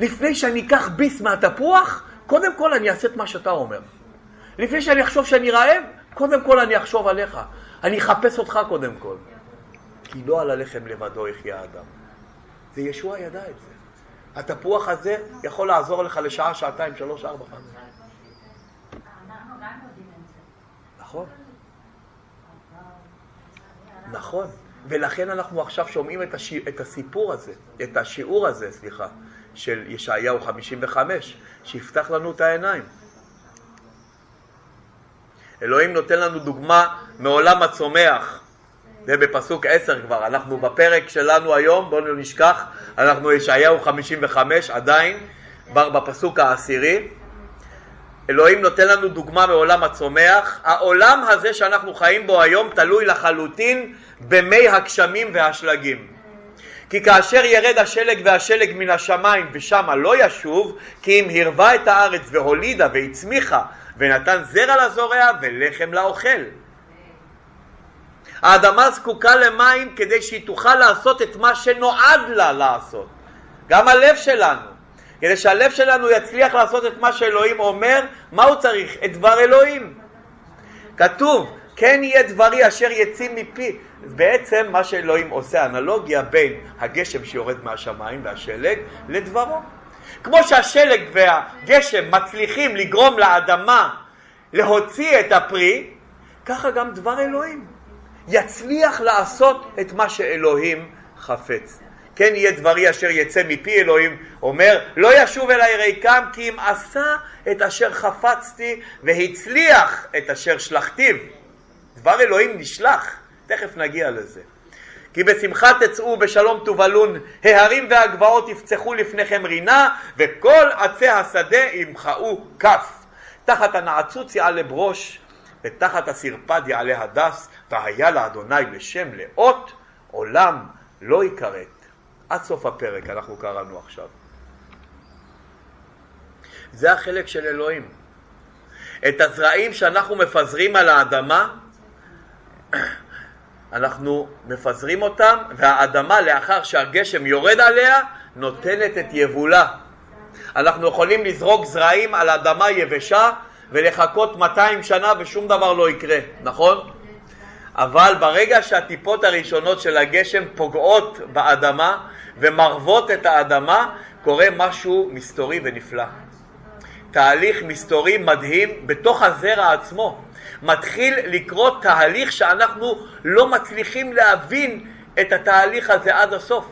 לפני שאני אקח ביס מהתפוח, קודם כל אני אעשה את מה שאתה אומר. לפני שאני אחשוב שאני רעב, קודם כל אני אחשוב עליך. אני אחפש אותך קודם כל. כי לא על הלחם לבדו יחיה האדם. זה ישוע ידע את זה. התפוח הזה יכול לעזור לך לשעה, שעתיים, שלוש, ארבע, חמש. נכון. נכון. ולכן אנחנו עכשיו שומעים את, הש... את הסיפור הזה, את השיעור הזה, סליחה, של ישעיהו 55, שיפתח לנו את העיניים. אלוהים נותן לנו דוגמה מעולם הצומח. זה בפסוק עשר כבר, אנחנו בפרק שלנו היום, בואו לא נשכח, אנחנו ישעיהו 55 עדיין, כבר בפסוק העשירי. אלוהים נותן לנו דוגמה מעולם הצומח. העולם הזה שאנחנו חיים בו היום תלוי לחלוטין במי הגשמים והשלגים. כי כאשר ירד השלג והשלג מן השמיים ושמה לא ישוב, כי אם הרבה את הארץ והולידה והצמיחה ונתן זרע לזורע ולחם לאוכל. האדמה זקוקה למים כדי שהיא תוכל לעשות את מה שנועד לה לעשות. גם הלב שלנו. כדי שהלב שלנו יצליח לעשות את מה שאלוהים אומר, מה הוא צריך? את דבר אלוהים. כתוב, כן יהיה דברי אשר יציא מפי. בעצם מה שאלוהים עושה אנלוגיה בין הגשם שיורד מהשמיים והשלג לדברו. כמו שהשלג והגשם מצליחים לגרום לאדמה להוציא את הפרי, ככה גם דבר אלוהים יצליח לעשות את מה שאלוהים חפץ. כן יהיה דברי אשר יצא מפי אלוהים, אומר לא ישוב אליי ריקם כי אם עשה את אשר חפצתי והצליח את אשר שלחתיו. דבר אלוהים נשלח, תכף נגיע לזה. כי בשמחה תצאו בשלום תובלון, ההרים והגבעות יפצחו לפניכם רינה, וכל עצי השדה ימחאו כף. תחת הנעצוץ יעלה ברוש, ותחת הסרפד יעלה הדס, והיה לאדוני לשם לאות, עולם לא יכרת. עד סוף הפרק אנחנו קראנו עכשיו. זה החלק של אלוהים. את הזרעים שאנחנו מפזרים על האדמה, אנחנו מפזרים אותם, והאדמה לאחר שהגשם יורד עליה, נותנת את יבולה. אנחנו יכולים לזרוק זרעים על אדמה יבשה ולחכות 200 שנה ושום דבר לא יקרה, נכון? אבל ברגע שהטיפות הראשונות של הגשם פוגעות באדמה ומרבות את האדמה, קורה משהו מסתורי ונפלא. תהליך מסתורי מדהים בתוך הזרע עצמו. מתחיל לקרות תהליך שאנחנו לא מצליחים להבין את התהליך הזה עד הסוף.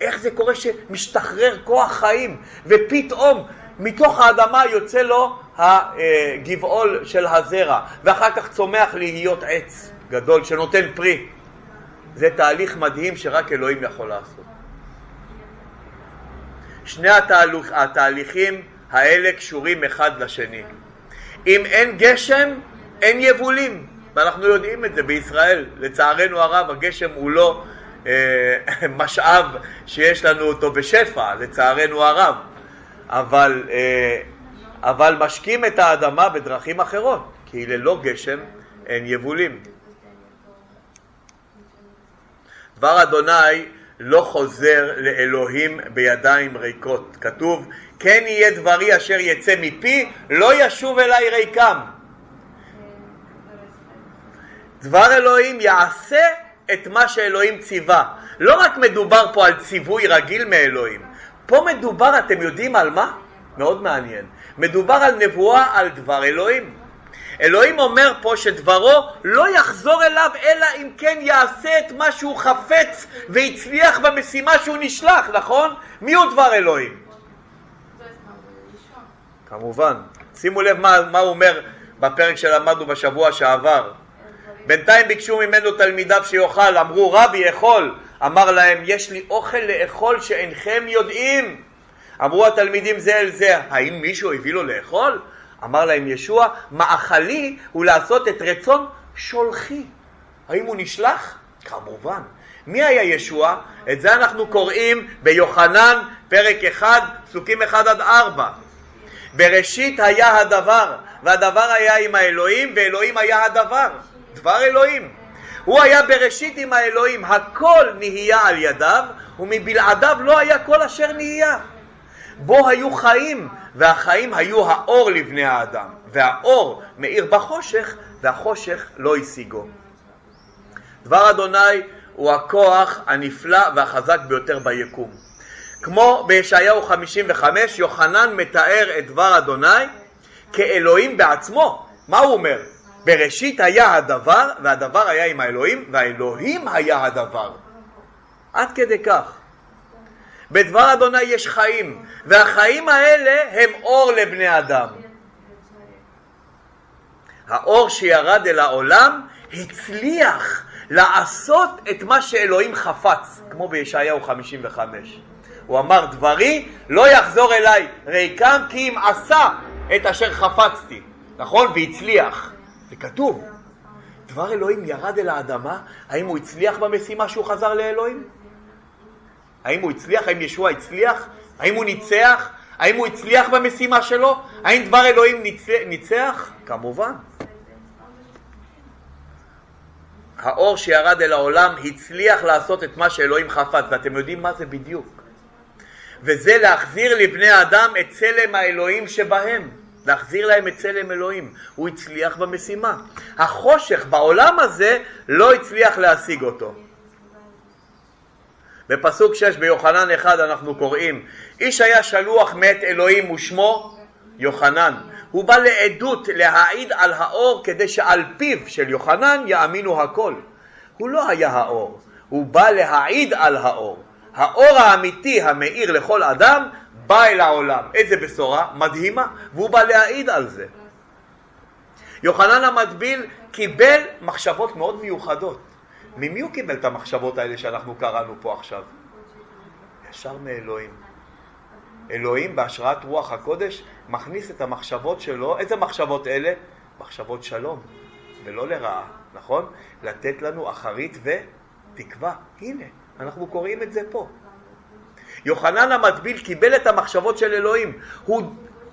איך זה קורה שמשתחרר כוח חיים ופתאום מתוך האדמה יוצא לו הגבעול של הזרע ואחר כך צומח להיות עץ גדול שנותן פרי. זה תהליך מדהים שרק אלוהים יכול לעשות. שני התהליך, התהליכים האלה קשורים אחד לשני. אם אין גשם, אין יבולים, ואנחנו יודעים את זה בישראל. לצערנו הרב, הגשם הוא לא אה, משאב שיש לנו אותו בשפע, לצערנו הרב, אבל, אה, אבל משקים את האדמה בדרכים אחרות, כי ללא גשם אין יבולים. דבר אדוני לא חוזר לאלוהים בידיים ריקות. כתוב, כן יהיה דברי אשר יצא מפי, לא ישוב אליי ריקם. דבר אלוהים יעשה את מה שאלוהים ציווה. לא רק מדובר פה על ציווי רגיל מאלוהים, פה מדובר, אתם יודעים על מה? מאוד מעניין. מדובר על נבואה על דבר אלוהים. אלוהים אומר פה שדברו לא יחזור אליו אלא אם כן יעשה את מה שהוא חפץ והצליח במשימה שהוא נשלח, נכון? מי הוא דבר אלוהים? כמובן. שימו לב מה, מה הוא אומר בפרק שלמדנו בשבוע שעבר. בינתיים ביקשו ממנו תלמידיו שיאכל, אמרו רבי אכול, אמר להם יש לי אוכל לאכול שאינכם יודעים. אמרו התלמידים זה אל זה, האם מישהו הביא לו לאכול? אמר להם ישוע, מאכלי הוא לעשות את רצון שולחי. האם הוא נשלח? כמובן. מי היה ישוע? את זה אנחנו קוראים ביוחנן, פרק 1, פסוקים 1 עד 4. בראשית היה הדבר, והדבר היה עם האלוהים, ואלוהים היה הדבר. דבר אלוהים. הוא היה בראשית עם האלוהים, הכל נהיה על ידיו, ומבלעדיו לא היה כל אשר נהיה. בו היו חיים, והחיים היו האור לבני האדם, והאור מאיר בחושך, והחושך לא השיגו. דבר אדוני הוא הכוח הנפלא והחזק ביותר ביקום. כמו בישעיהו 55, יוחנן מתאר את דבר אדוני כאלוהים בעצמו. מה הוא אומר? בראשית היה הדבר, והדבר היה עם האלוהים, והאלוהים היה הדבר. עד כדי כך. בדבר אדוני יש חיים, והחיים האלה הם אור לבני אדם. האור שירד אל העולם הצליח לעשות את מה שאלוהים חפץ, כמו בישעיהו 55. הוא אמר, דברי לא יחזור אליי ריקם כי אם עשה את אשר חפצתי, נכון? והצליח. זה כתוב. דבר אלוהים ירד אל האדמה, האם הוא הצליח במשימה שהוא חזר לאלוהים? האם הוא הצליח? האם ישוע הצליח? האם הוא ניצח? האם הוא הצליח במשימה שלו? האם דבר אלוהים ניצח? כמובן. האור שירד אל העולם הצליח לעשות את מה שאלוהים חפץ, ואתם יודעים מה זה בדיוק. וזה להחזיר לבני האדם את צלם האלוהים שבהם. להחזיר להם את צלם אלוהים. הוא הצליח במשימה. החושך בעולם הזה לא הצליח להשיג אותו. בפסוק 6 ביוחנן 1 אנחנו קוראים איש היה שלוח מאת אלוהים ושמו יוחנן הוא בא לעדות להעיד על האור כדי שעל פיו של יוחנן יאמינו הכל הוא לא היה האור הוא בא להעיד על האור האור האמיתי המאיר לכל אדם בא אל העולם איזה בשורה מדהימה והוא בא להעיד על זה יוחנן המטביל קיבל מחשבות מאוד מיוחדות ממי הוא קיבל את המחשבות האלה שאנחנו קראנו פה עכשיו? ישר מאלוהים. אלוהים בהשראת רוח הקודש מכניס את המחשבות שלו, איזה מחשבות אלה? מחשבות שלום, ולא לרעה, נכון? לתת לנו אחרית ותקווה. הנה, אנחנו קוראים את זה פה. יוחנן המטביל קיבל את המחשבות של אלוהים. הוא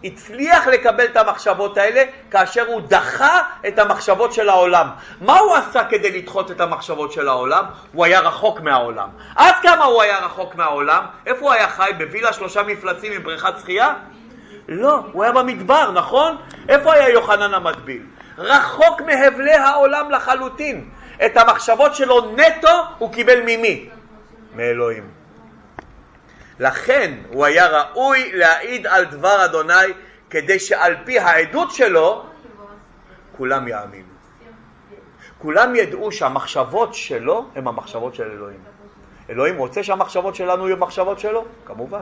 הצליח לקבל את המחשבות האלה כאשר הוא דחה את המחשבות של העולם. מה הוא עשה כדי לדחות את המחשבות של העולם? הוא היה רחוק מהעולם. עד כמה הוא היה רחוק מהעולם? איפה הוא היה חי? בווילה שלושה מפלצים עם בריכת שחייה? לא, הוא היה במדבר, נכון? איפה היה יוחנן המטביל? רחוק מהבלי העולם לחלוטין. את המחשבות שלו נטו הוא קיבל ממי? מאלוהים. לכן הוא היה ראוי להעיד על דבר אדוני כדי שעל פי העדות שלו כולם יאמינו. כולם ידעו שהמחשבות שלו הן המחשבות של אלוהים. אלוהים רוצה שהמחשבות שלנו יהיו מחשבות שלו? כמובן.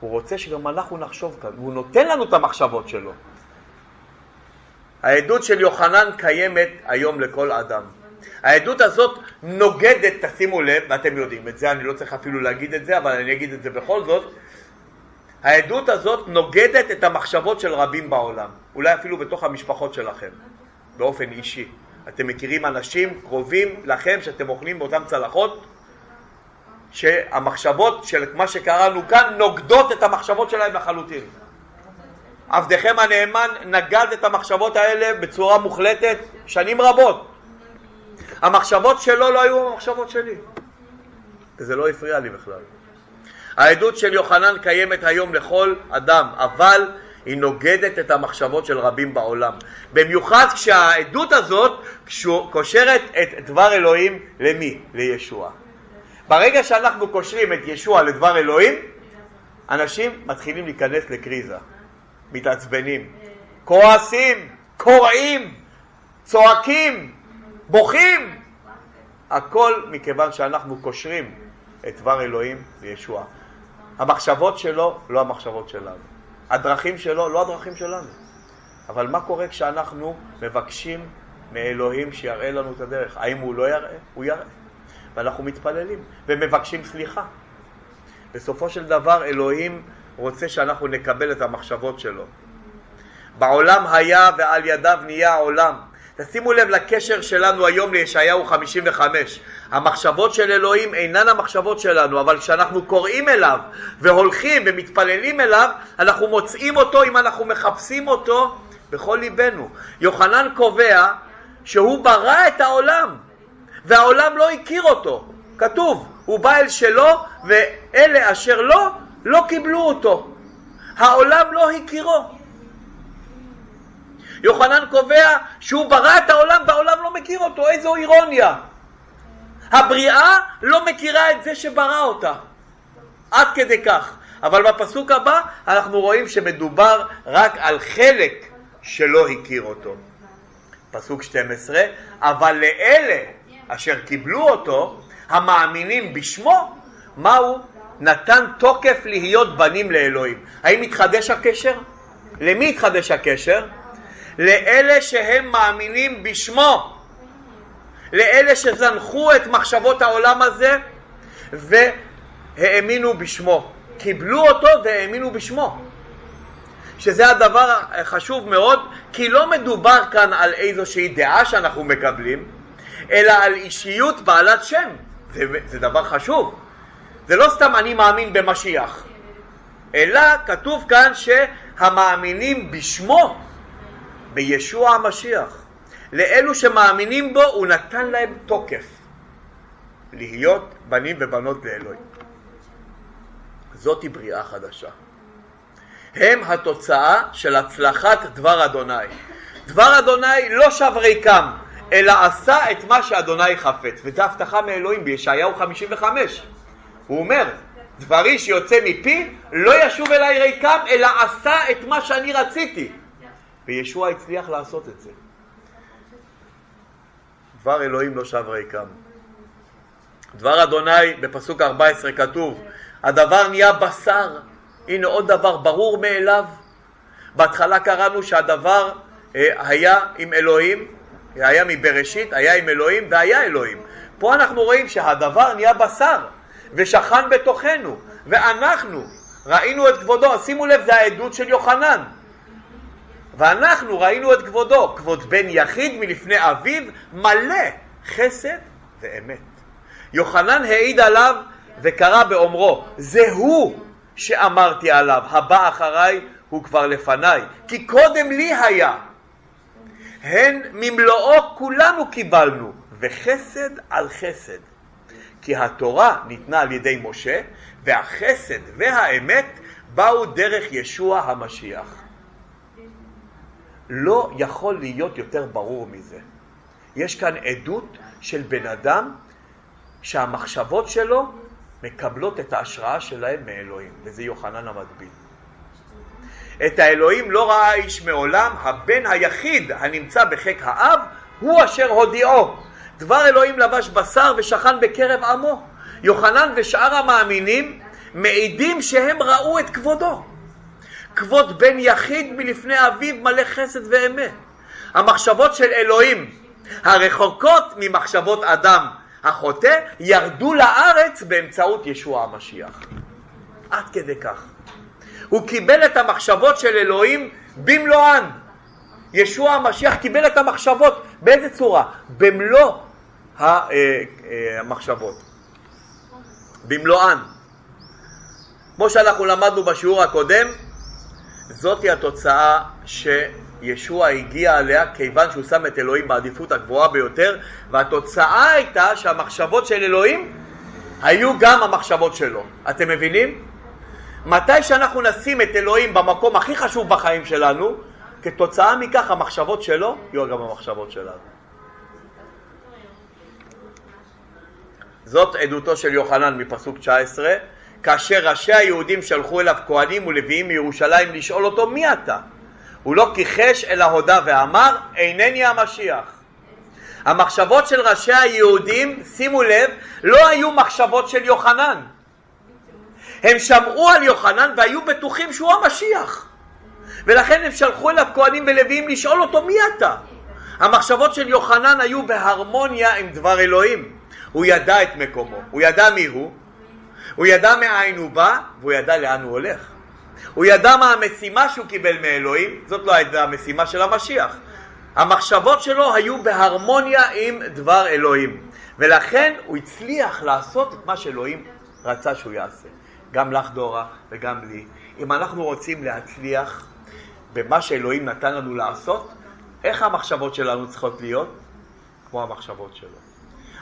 הוא רוצה שגם אנחנו נחשוב כאן, הוא נותן לנו את המחשבות שלו. העדות של יוחנן קיימת היום לכל אדם. העדות הזאת נוגדת, תשימו לב, ואתם יודעים את זה, אני לא צריך אפילו להגיד את זה, אבל אני אגיד את זה בכל זאת, העדות הזאת נוגדת את המחשבות של רבים בעולם, אולי אפילו בתוך המשפחות שלכם, באופן אישי. אתם מכירים אנשים קרובים לכם שאתם אוכלים באותן צלחות, שהמחשבות של מה שקראנו כאן נוגדות את המחשבות שלהם לחלוטין. עבדכם הנאמן נגד את המחשבות האלה בצורה מוחלטת שנים רבות. המחשבות שלו לא היו המחשבות שלי. וזה לא הפריע לי בכלל. העדות של יוחנן קיימת היום לכל אדם, אבל היא נוגדת את המחשבות של רבים בעולם. במיוחד כשהעדות הזאת קושרת את דבר אלוהים למי? לישוע. ברגע שאנחנו קושרים את ישוע לדבר אלוהים, אנשים מתחילים להיכנס לקריזה, מתעצבנים, כועסים, קורעים, צועקים, בוכים. הכל מכיוון שאנחנו קושרים את דבר אלוהים וישוע. המחשבות שלו לא המחשבות שלנו. הדרכים שלו לא הדרכים שלנו. אבל מה קורה כשאנחנו מבקשים מאלוהים שיראה לנו את הדרך? האם הוא לא יראה? הוא יראה. ואנחנו מתפללים ומבקשים סליחה. בסופו של דבר אלוהים רוצה שאנחנו נקבל את המחשבות שלו. בעולם היה ועל ידיו נהיה העולם. תשימו לב לקשר שלנו היום לישעיהו 55. המחשבות של אלוהים אינן המחשבות שלנו, אבל כשאנחנו קוראים אליו והולכים ומתפללים אליו, אנחנו מוצאים אותו אם אנחנו מחפשים אותו בכל ליבנו. יוחנן קובע שהוא ברא את העולם, והעולם לא הכיר אותו. כתוב, הוא בא אל שלו, ואלה אשר לא, לא קיבלו אותו. העולם לא הכירו. יוחנן קובע שהוא ברא את העולם והעולם לא מכיר אותו, איזו אירוניה. הבריאה לא מכירה את זה שברא אותה, עד כדי כך. אבל בפסוק הבא אנחנו רואים שמדובר רק על חלק שלא הכיר אותו. פסוק 12, אבל לאלה אשר קיבלו אותו, המאמינים בשמו, מהו? נתן תוקף להיות בנים לאלוהים. האם התחדש הקשר? למי התחדש הקשר? לאלה שהם מאמינים בשמו. לאלה שזנחו את מחשבות העולם הזה והאמינו בשמו. קיבלו אותו והאמינו בשמו. שזה הדבר חשוב מאוד, כי לא מדובר כאן על איזושהי דעה שאנחנו מקבלים, אלא על אישיות בעלת שם. זה, זה דבר חשוב. זה לא סתם אני מאמין במשיח, אלא כתוב כאן שהמאמינים בשמו, בישוע המשיח. לאלו שמאמינים בו הוא נתן להם תוקף להיות בנים ובנות לאלוהים. זאתי בריאה חדשה. הם התוצאה של הצלחת דבר אדוני. דבר אדוני לא שב ריקם, אלא עשה את מה שאדוני חפץ, וזו הבטחה מאלוהים בישעיהו 55. הוא אומר, דברי שיוצא מפי לא ישוב אליי ריקם, אלא עשה את מה שאני רציתי. וישוע הצליח לעשות את זה. דבר אלוהים לא שב ריקם. דבר אדוני בפסוק 14 כתוב, הדבר נהיה בשר, הנה עוד דבר ברור מאליו. בהתחלה קראנו שהדבר אה, היה עם אלוהים, היה מבראשית, היה עם אלוהים והיה אלוהים. פה אנחנו רואים שהדבר נהיה בשר ושכן בתוכנו, ואנחנו ראינו את כבודו. שימו לב, זה העדות של יוחנן. ואנחנו ראינו את כבודו, כבוד בן יחיד מלפני אביו, מלא חסד ואמת. יוחנן העיד עליו וקרא באומרו, זה הוא שאמרתי עליו, הבא אחריי הוא כבר לפניי, כי קודם לי היה. הן ממלואו כולנו קיבלנו, וחסד על חסד. כי התורה ניתנה על ידי משה, והחסד והאמת באו דרך ישוע המשיח. לא יכול להיות יותר ברור מזה. יש כאן עדות של בן אדם שהמחשבות שלו מקבלות את ההשראה שלהם מאלוהים, וזה יוחנן המטביל. את האלוהים לא ראה איש מעולם, הבן היחיד הנמצא בחיק האב הוא אשר הודיעו. דבר אלוהים לבש בשר ושכן בקרב עמו. יוחנן ושאר המאמינים מעידים שהם ראו את כבודו. כבוד בן יחיד מלפני אביו מלא חסד ואמת. המחשבות של אלוהים הרחוקות ממחשבות אדם החוטא ירדו לארץ באמצעות ישוע המשיח. עד כדי כך. הוא קיבל את המחשבות של אלוהים במלואן. ישוע המשיח קיבל את המחשבות, באיזה צורה? במלוא אה, אה, המחשבות. במלואן. כמו שאנחנו למדנו בשיעור הקודם, זאתי התוצאה שישוע הגיע עליה כיוון שהוא שם את אלוהים בעדיפות הגבוהה ביותר והתוצאה הייתה שהמחשבות של אלוהים היו גם המחשבות שלו. אתם מבינים? מתי שאנחנו נשים את אלוהים במקום הכי חשוב בחיים שלנו, כתוצאה מכך המחשבות שלו יהיו גם המחשבות שלנו. זאת עדותו של יוחנן מפסוק 19, כאשר ראשי היהודים שלחו אליו כהנים ולוויים מירושלים לשאול אותו מי אתה? הוא לא כיחש אלא הודה ואמר אינני המשיח. המחשבות של ראשי היהודים, שימו לב, לא היו מחשבות של יוחנן. הם שמעו על יוחנן והיו בטוחים שהוא המשיח. ולכן הם שלחו אליו כהנים ולוויים לשאול אותו מי אתה? המחשבות של יוחנן היו בהרמוניה עם דבר אלוהים. הוא ידע את מקומו, הוא ידע מי הוא, הוא ידע מאין הוא בא והוא ידע לאן הוא הולך. הוא ידע מה המשימה שהוא קיבל מאלוהים, זאת לא הייתה המשימה של המשיח. המחשבות שלו היו בהרמוניה עם דבר אלוהים, ולכן הוא הצליח לעשות את מה שאלוהים רצה שהוא יעשה. גם לך דורה וגם לי. אם אנחנו רוצים להצליח במה שאלוהים נתן לנו לעשות, איך המחשבות שלנו צריכות להיות? כמו המחשבות שלו.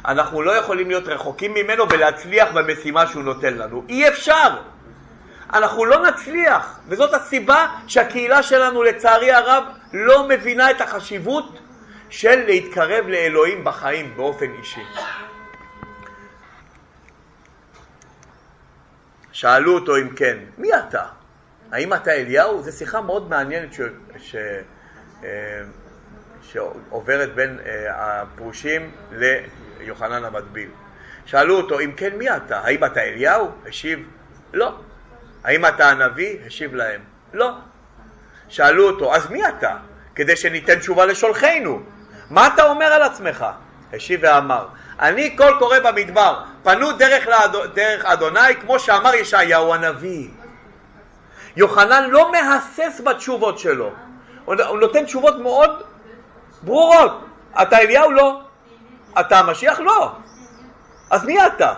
אנחנו לא יכולים להיות רחוקים ממנו ולהצליח במשימה שהוא נותן לנו. אי אפשר! אנחנו לא נצליח, וזאת הסיבה שהקהילה שלנו לצערי הרב לא מבינה את החשיבות של להתקרב לאלוהים בחיים באופן אישי. שאלו אותו אם כן, מי אתה? האם אתה אליהו? זו שיחה מאוד מעניינת ש... ש... אה, שעוברת בין אה, הפרושים ליוחנן המטביל. שאלו אותו, אם כן, מי אתה? האם אתה אליהו? השיב, לא. האם אתה הנביא? השיב להם, לא. שאלו אותו, אז מי אתה? כדי שניתן תשובה לשולחינו. מה אתה אומר על עצמך? השיב ואמר, אני קול קורא במדבר, פנו דרך, לאדו, דרך אדוני כמו שאמר ישעיהו הנביא. יוחנן לא מהסס בתשובות שלו, הוא נותן תשובות מאוד ברורות. אתה אליהו? לא. אתה המשיח? לא. אז מי אתה?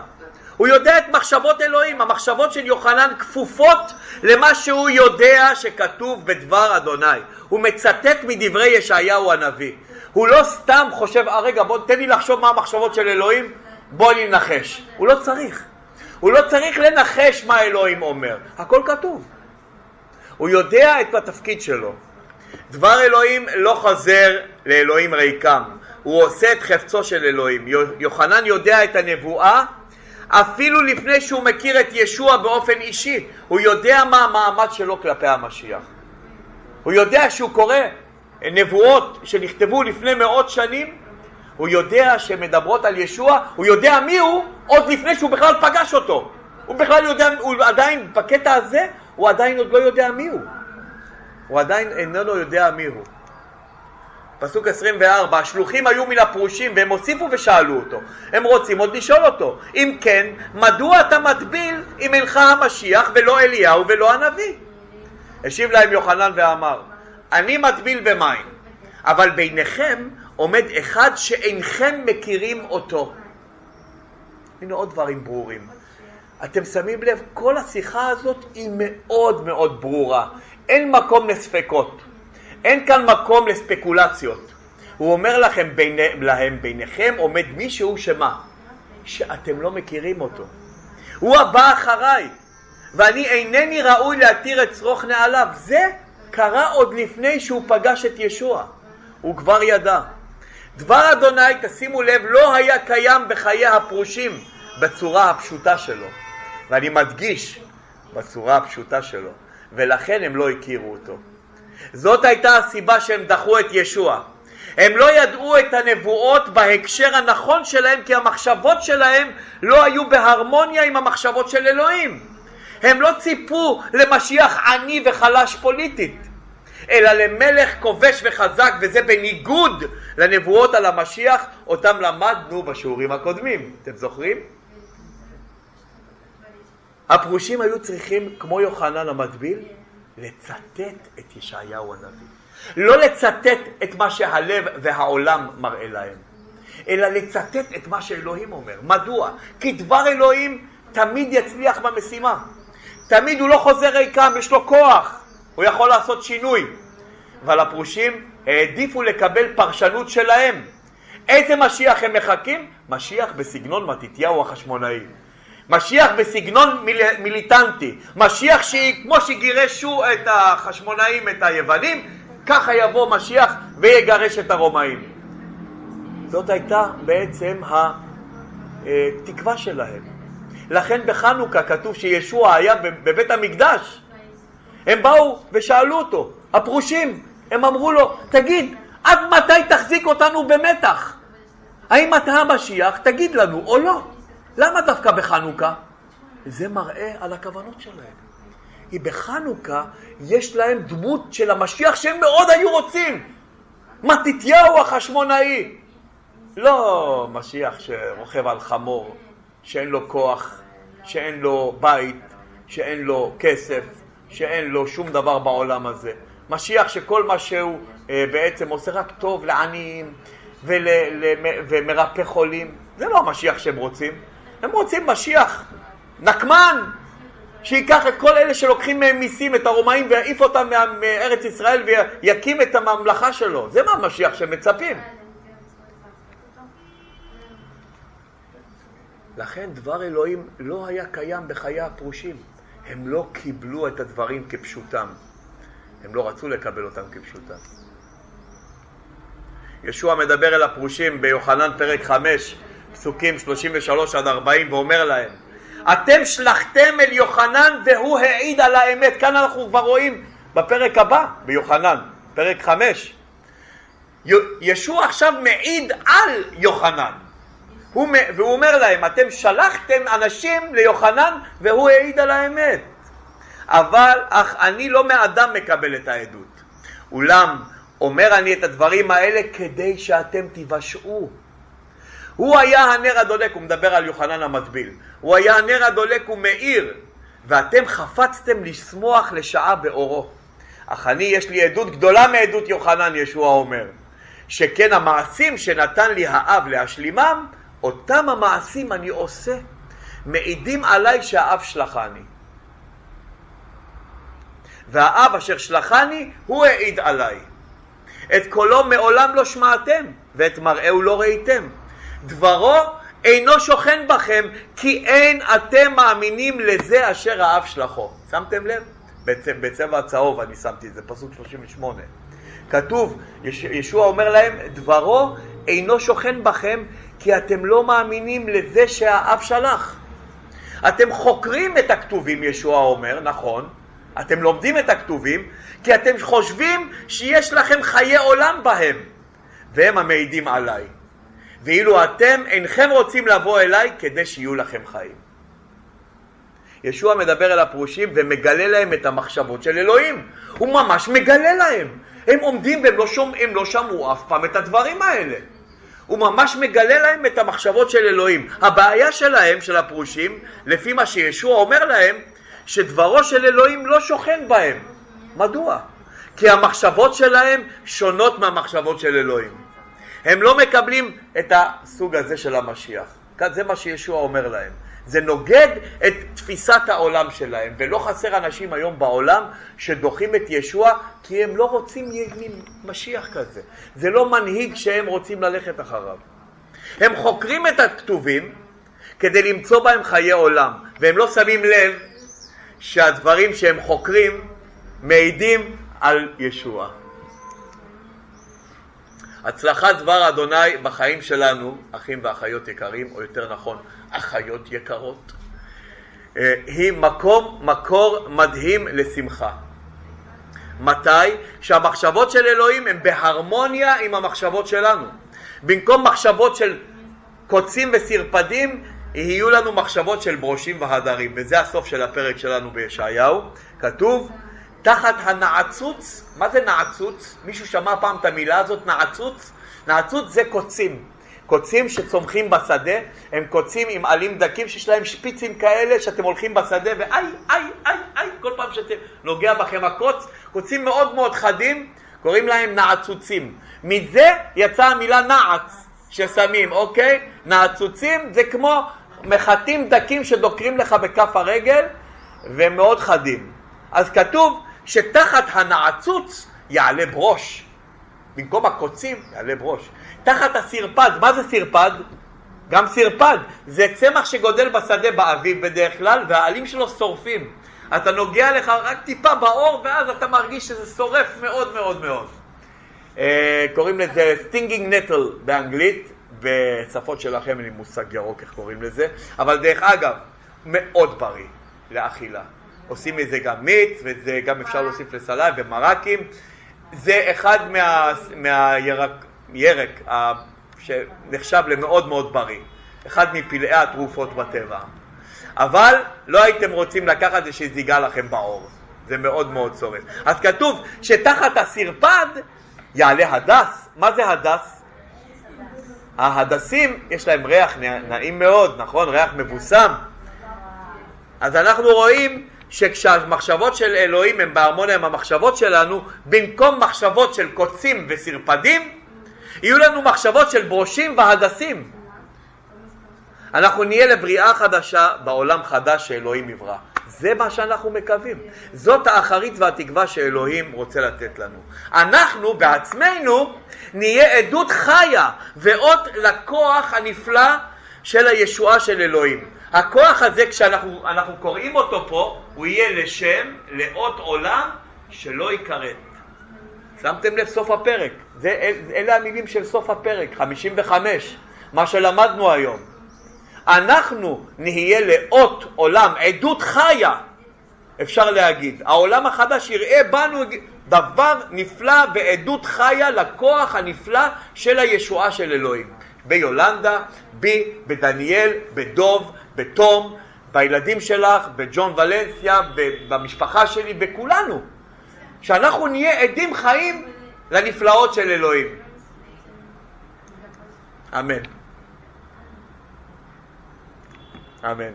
הוא יודע את מחשבות אלוהים, המחשבות של יוחנן כפופות למה שהוא יודע שכתוב בדבר אדוני. הוא מצטט מדברי ישעיהו הנביא. הוא לא סתם חושב, אה רגע בוא תן לי לחשוב מה המחשבות של אלוהים, בוא לי לנחש. הוא לא צריך. הוא לא צריך לנחש מה אלוהים אומר, הכל כתוב. הוא יודע את התפקיד שלו. דבר אלוהים לא חוזר לאלוהים ריקם, הוא עושה את חפצו של אלוהים. יוחנן יודע את הנבואה אפילו לפני שהוא מכיר את ישוע באופן אישי, הוא יודע מה המעמד שלו כלפי המשיח. הוא יודע שהוא קורא נבואות שנכתבו לפני מאות שנים, הוא יודע שמדברות על ישוע, הוא יודע מי הוא עוד לפני שהוא בכלל פגש אותו. הוא בכלל יודע, הוא עדיין, בקטע הזה, הוא עדיין עוד לא יודע מי הוא. הוא עדיין איננו יודע מי הוא. פסוק 24, השלוחים היו מן הפרושים והם הוסיפו ושאלו אותו, הם רוצים עוד לשאול אותו, אם כן, מדוע אתה מטביל אם אינך המשיח ולא אליהו ולא הנביא? השיב להם יוחנן ואמר, אני מטביל במים, אבל ביניכם עומד אחד שאינכם מכירים אותו. הנה עוד דברים ברורים. אתם שמים לב, כל השיחה הזאת היא מאוד מאוד ברורה. אין מקום לספקות. אין כאן מקום לספקולציות. הוא אומר לכם, בין, להם, ביניכם עומד מישהו שמה? שאתם לא מכירים אותו. הוא הבא אחריי, ואני אינני ראוי להתיר את צרוך נעליו. זה קרה עוד לפני שהוא פגש את ישוע. הוא כבר ידע. דבר אדוני, תשימו לב, לא היה קיים בחיי הפרושים בצורה הפשוטה שלו. ואני מדגיש, בצורה הפשוטה שלו. ולכן הם לא הכירו אותו. זאת הייתה הסיבה שהם דחו את ישוע. הם לא ידעו את הנבואות בהקשר הנכון שלהם כי המחשבות שלהם לא היו בהרמוניה עם המחשבות של אלוהים. הם לא ציפו למשיח עני וחלש פוליטית, אלא למלך כובש וחזק וזה בניגוד לנבואות על המשיח אותם למדנו בשיעורים הקודמים. אתם זוכרים? הפרושים היו צריכים, כמו יוחנן המטביל, לצטט את ישעיהו הנביא. לא לצטט את מה שהלב והעולם מראה להם, אלא לצטט את מה שאלוהים אומר. מדוע? כי דבר אלוהים תמיד יצליח במשימה. תמיד הוא לא חוזר ריקם, יש לו כוח, הוא יכול לעשות שינוי. אבל הפרושים העדיפו לקבל פרשנות שלהם. איזה משיח הם מחכים? משיח בסגנון מתתיהו החשמונאי. משיח בסגנון מיל... מיליטנטי, משיח שכמו שגירשו את החשמונאים, את היוונים, ככה יבוא משיח ויגרש את הרומאים. זאת הייתה בעצם התקווה שלהם. לכן בחנוכה כתוב שישוע היה בבית המקדש. הם באו ושאלו אותו, הפרושים, הם אמרו לו, תגיד, עד מתי תחזיק אותנו במתח? האם אתה המשיח? תגיד לנו או לא. למה דווקא בחנוכה? זה מראה על הכוונות שלהם. כי בחנוכה יש להם דמות של המשיח שהם מאוד היו רוצים. מתתיהו החשמונאי. לא משיח שרוכב על חמור, שאין לו כוח, שאין לו בית, שאין לו כסף, שאין לו שום דבר בעולם הזה. משיח שכל מה שהוא אה, בעצם עושה רק טוב לעניים ול, ומרפא חולים. זה לא המשיח שהם רוצים. הם רוצים משיח נקמן, שייקח את כל אלה שלוקחים מהם מיסים, את הרומאים, ויעיף אותם מארץ ישראל ויקים את הממלכה שלו. זה מה המשיח שהם מצפים. לכן דבר אלוהים לא היה קיים בחיי הפרושים. הם לא קיבלו את הדברים כפשוטם. הם לא רצו לקבל אותם כפשוטם. ישוע מדבר אל הפרושים ביוחנן פרק 5, פסוקים 33 עד 40, ואומר להם, אתם שלחתם אל יוחנן והוא העיד על האמת. כאן אנחנו כבר רואים בפרק הבא, ביוחנן, פרק 5. ישוע עכשיו מעיד על יוחנן. הוא, והוא אומר להם, אתם שלחתם אנשים ליוחנן והוא העיד על האמת. אבל, אך אני לא מאדם מקבל את העדות. אולם אומר אני את הדברים האלה כדי שאתם תיוושעו. הוא היה הנר הדולק, הוא מדבר על יוחנן המטביל, הוא היה הנר הדולק ומאיר, ואתם חפצתם לשמוח לשעה באורו. אך אני, יש לי עדות גדולה מעדות יוחנן, ישוע אומר, שכן המעשים שנתן לי האב להשלימם, אותם המעשים אני עושה. מעידים עליי שהאב שלחני. והאב אשר שלחני, הוא העיד עליי. את קולו מעולם לא שמעתם, ואת מראהו לא ראיתם. דברו אינו שוכן בכם, כי אין אתם מאמינים לזה אשר האב שלחו. שמתם לב? בצבע הצהוב אני שמתי את זה, פסוק 38. כתוב, ישוע אומר להם, דברו אינו שוכן בכם, כי אתם לא מאמינים לזה שהאב שלח. אתם חוקרים את הכתובים, ישוע אומר, נכון, אתם לומדים את הכתובים, כי אתם חושבים שיש לכם חיי עולם בהם, והם המעידים עליי. ואילו אתם אינכם רוצים לבוא אליי כדי שיהיו לכם חיים. ישוע מדבר אל הפרושים ומגלה להם את המחשבות של אלוהים. הוא ממש מגלה להם. הם עומדים והם לא, שומע, לא שמעו אף פעם את הדברים האלה. הוא ממש מגלה להם את המחשבות של אלוהים. הבעיה שלהם, של הפרושים, לפי מה שישוע אומר להם, שדברו של אלוהים לא שוכן בהם. מדוע? כי המחשבות שלהם שונות מהמחשבות של אלוהים. הם לא מקבלים את הסוג הזה של המשיח. זה מה שישוע אומר להם. זה נוגד את תפיסת העולם שלהם, ולא חסר אנשים היום בעולם שדוחים את ישוע כי הם לא רוצים מין משיח כזה. זה לא מנהיג שהם רוצים ללכת אחריו. הם חוקרים את הכתובים כדי למצוא בהם חיי עולם, והם לא שמים לב שהדברים שהם חוקרים מעידים על ישוע. הצלחת דבר אדוני בחיים שלנו, אחים ואחיות יקרים, או יותר נכון, אחיות יקרות, אה, היא מקום, מקור מדהים לשמחה. מתי? שהמחשבות של אלוהים הן בהרמוניה עם המחשבות שלנו. במקום מחשבות של קוצים וסרפדים, יהיו לנו מחשבות של ברושים והדרים. וזה הסוף של הפרק שלנו בישעיהו. כתוב, תחת הנעצוץ, מה זה נעצוץ? מישהו שמע פעם את המילה הזאת, נעצוץ? נעצוץ זה קוצים. קוצים שצומחים בשדה, הם קוצים עם עלים דקים שיש להם שפיצים כאלה שאתם הולכים בשדה ואיי, איי, איי, איי, כל פעם שאתם נוגע בכם הקוץ, קוצים מאוד מאוד חדים, קוראים להם נעצוצים. מזה יצאה המילה נעץ ששמים, אוקיי? נעצוצים זה כמו מחטים דקים שדוקרים לך בכף הרגל והם מאוד חדים. אז כתוב שתחת הנעצוץ יעלה ברוש. במקום הקוצים יעלה ברוש. תחת הסרפד, מה זה סרפד? גם סרפד, זה צמח שגודל בשדה באביב בדרך כלל, והעלים שלו שורפים. אתה נוגע לך רק טיפה בעור, ואז אתה מרגיש שזה שורף מאוד מאוד מאוד. אה, קוראים לזה stinging nettle באנגלית, בשפות שלכם אין לי מושג ירוק איך קוראים לזה, אבל דרך אגב, מאוד בריא לאכילה. עושים מזה גם מיץ, וזה גם אפשר להוסיף לסלט ומרקים. זה אחד מה, מהירק, ירק שנחשב למאוד מאוד בריא, אחד מפלאי התרופות בטבע. אבל לא הייתם רוצים לקחת את זה שיזיגה לכם בעור, זה מאוד מאוד צורף. אז כתוב שתחת הסרפד יעלה הדס. מה זה הדס? ההדסים יש להם ריח נעים מאוד, נכון? ריח מבוסם. אז אנחנו רואים שכשהמחשבות של אלוהים הן בהרמוניה עם המחשבות שלנו, במקום מחשבות של קוצים וסרפדים, יהיו לנו מחשבות של ברושים והדסים. אנחנו נהיה לבריאה חדשה בעולם חדש שאלוהים יברא. זה מה שאנחנו מקווים. זאת האחרית והתקווה שאלוהים רוצה לתת לנו. אנחנו בעצמנו נהיה עדות חיה ועוד לכוח הנפלא של הישועה של אלוהים. הכוח הזה, כשאנחנו קוראים אותו פה, הוא יהיה לשם, לאות עולם, שלא ייכרת. שמתם לב סוף הפרק, זה, אלה המילים של סוף הפרק, 55, מה שלמדנו היום. אנחנו נהיה לאות עולם, עדות חיה, אפשר להגיד. העולם החדש יראה בנו דבר נפלא ועדות חיה לכוח הנפלא של הישועה של אלוהים. ביולנדה, בי, בדניאל, בדוב, בתום, בילדים שלך, בג'ון ולנסיה, במשפחה שלי, בכולנו. שאנחנו נהיה עדים חיים לנפלאות של אלוהים. אמן. אמן.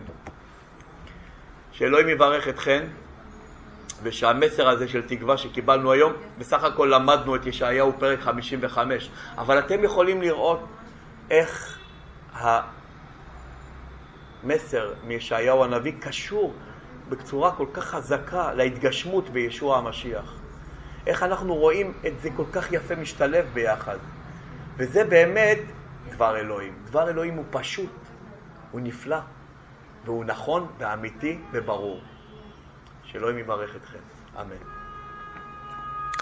שאלוהים יברך אתכם, ושהמסר הזה של תקווה שקיבלנו היום, בסך הכל למדנו את ישעיהו פרק 55, אבל אתם יכולים לראות איך המסר מישעיהו הנביא קשור בצורה כל כך חזקה להתגשמות בישוע המשיח. איך אנחנו רואים את זה כל כך יפה משתלב ביחד. וזה באמת דבר אלוהים. דבר אלוהים הוא פשוט, הוא נפלא, והוא נכון ואמיתי וברור. שאלוהים יברך אתכם. אמן.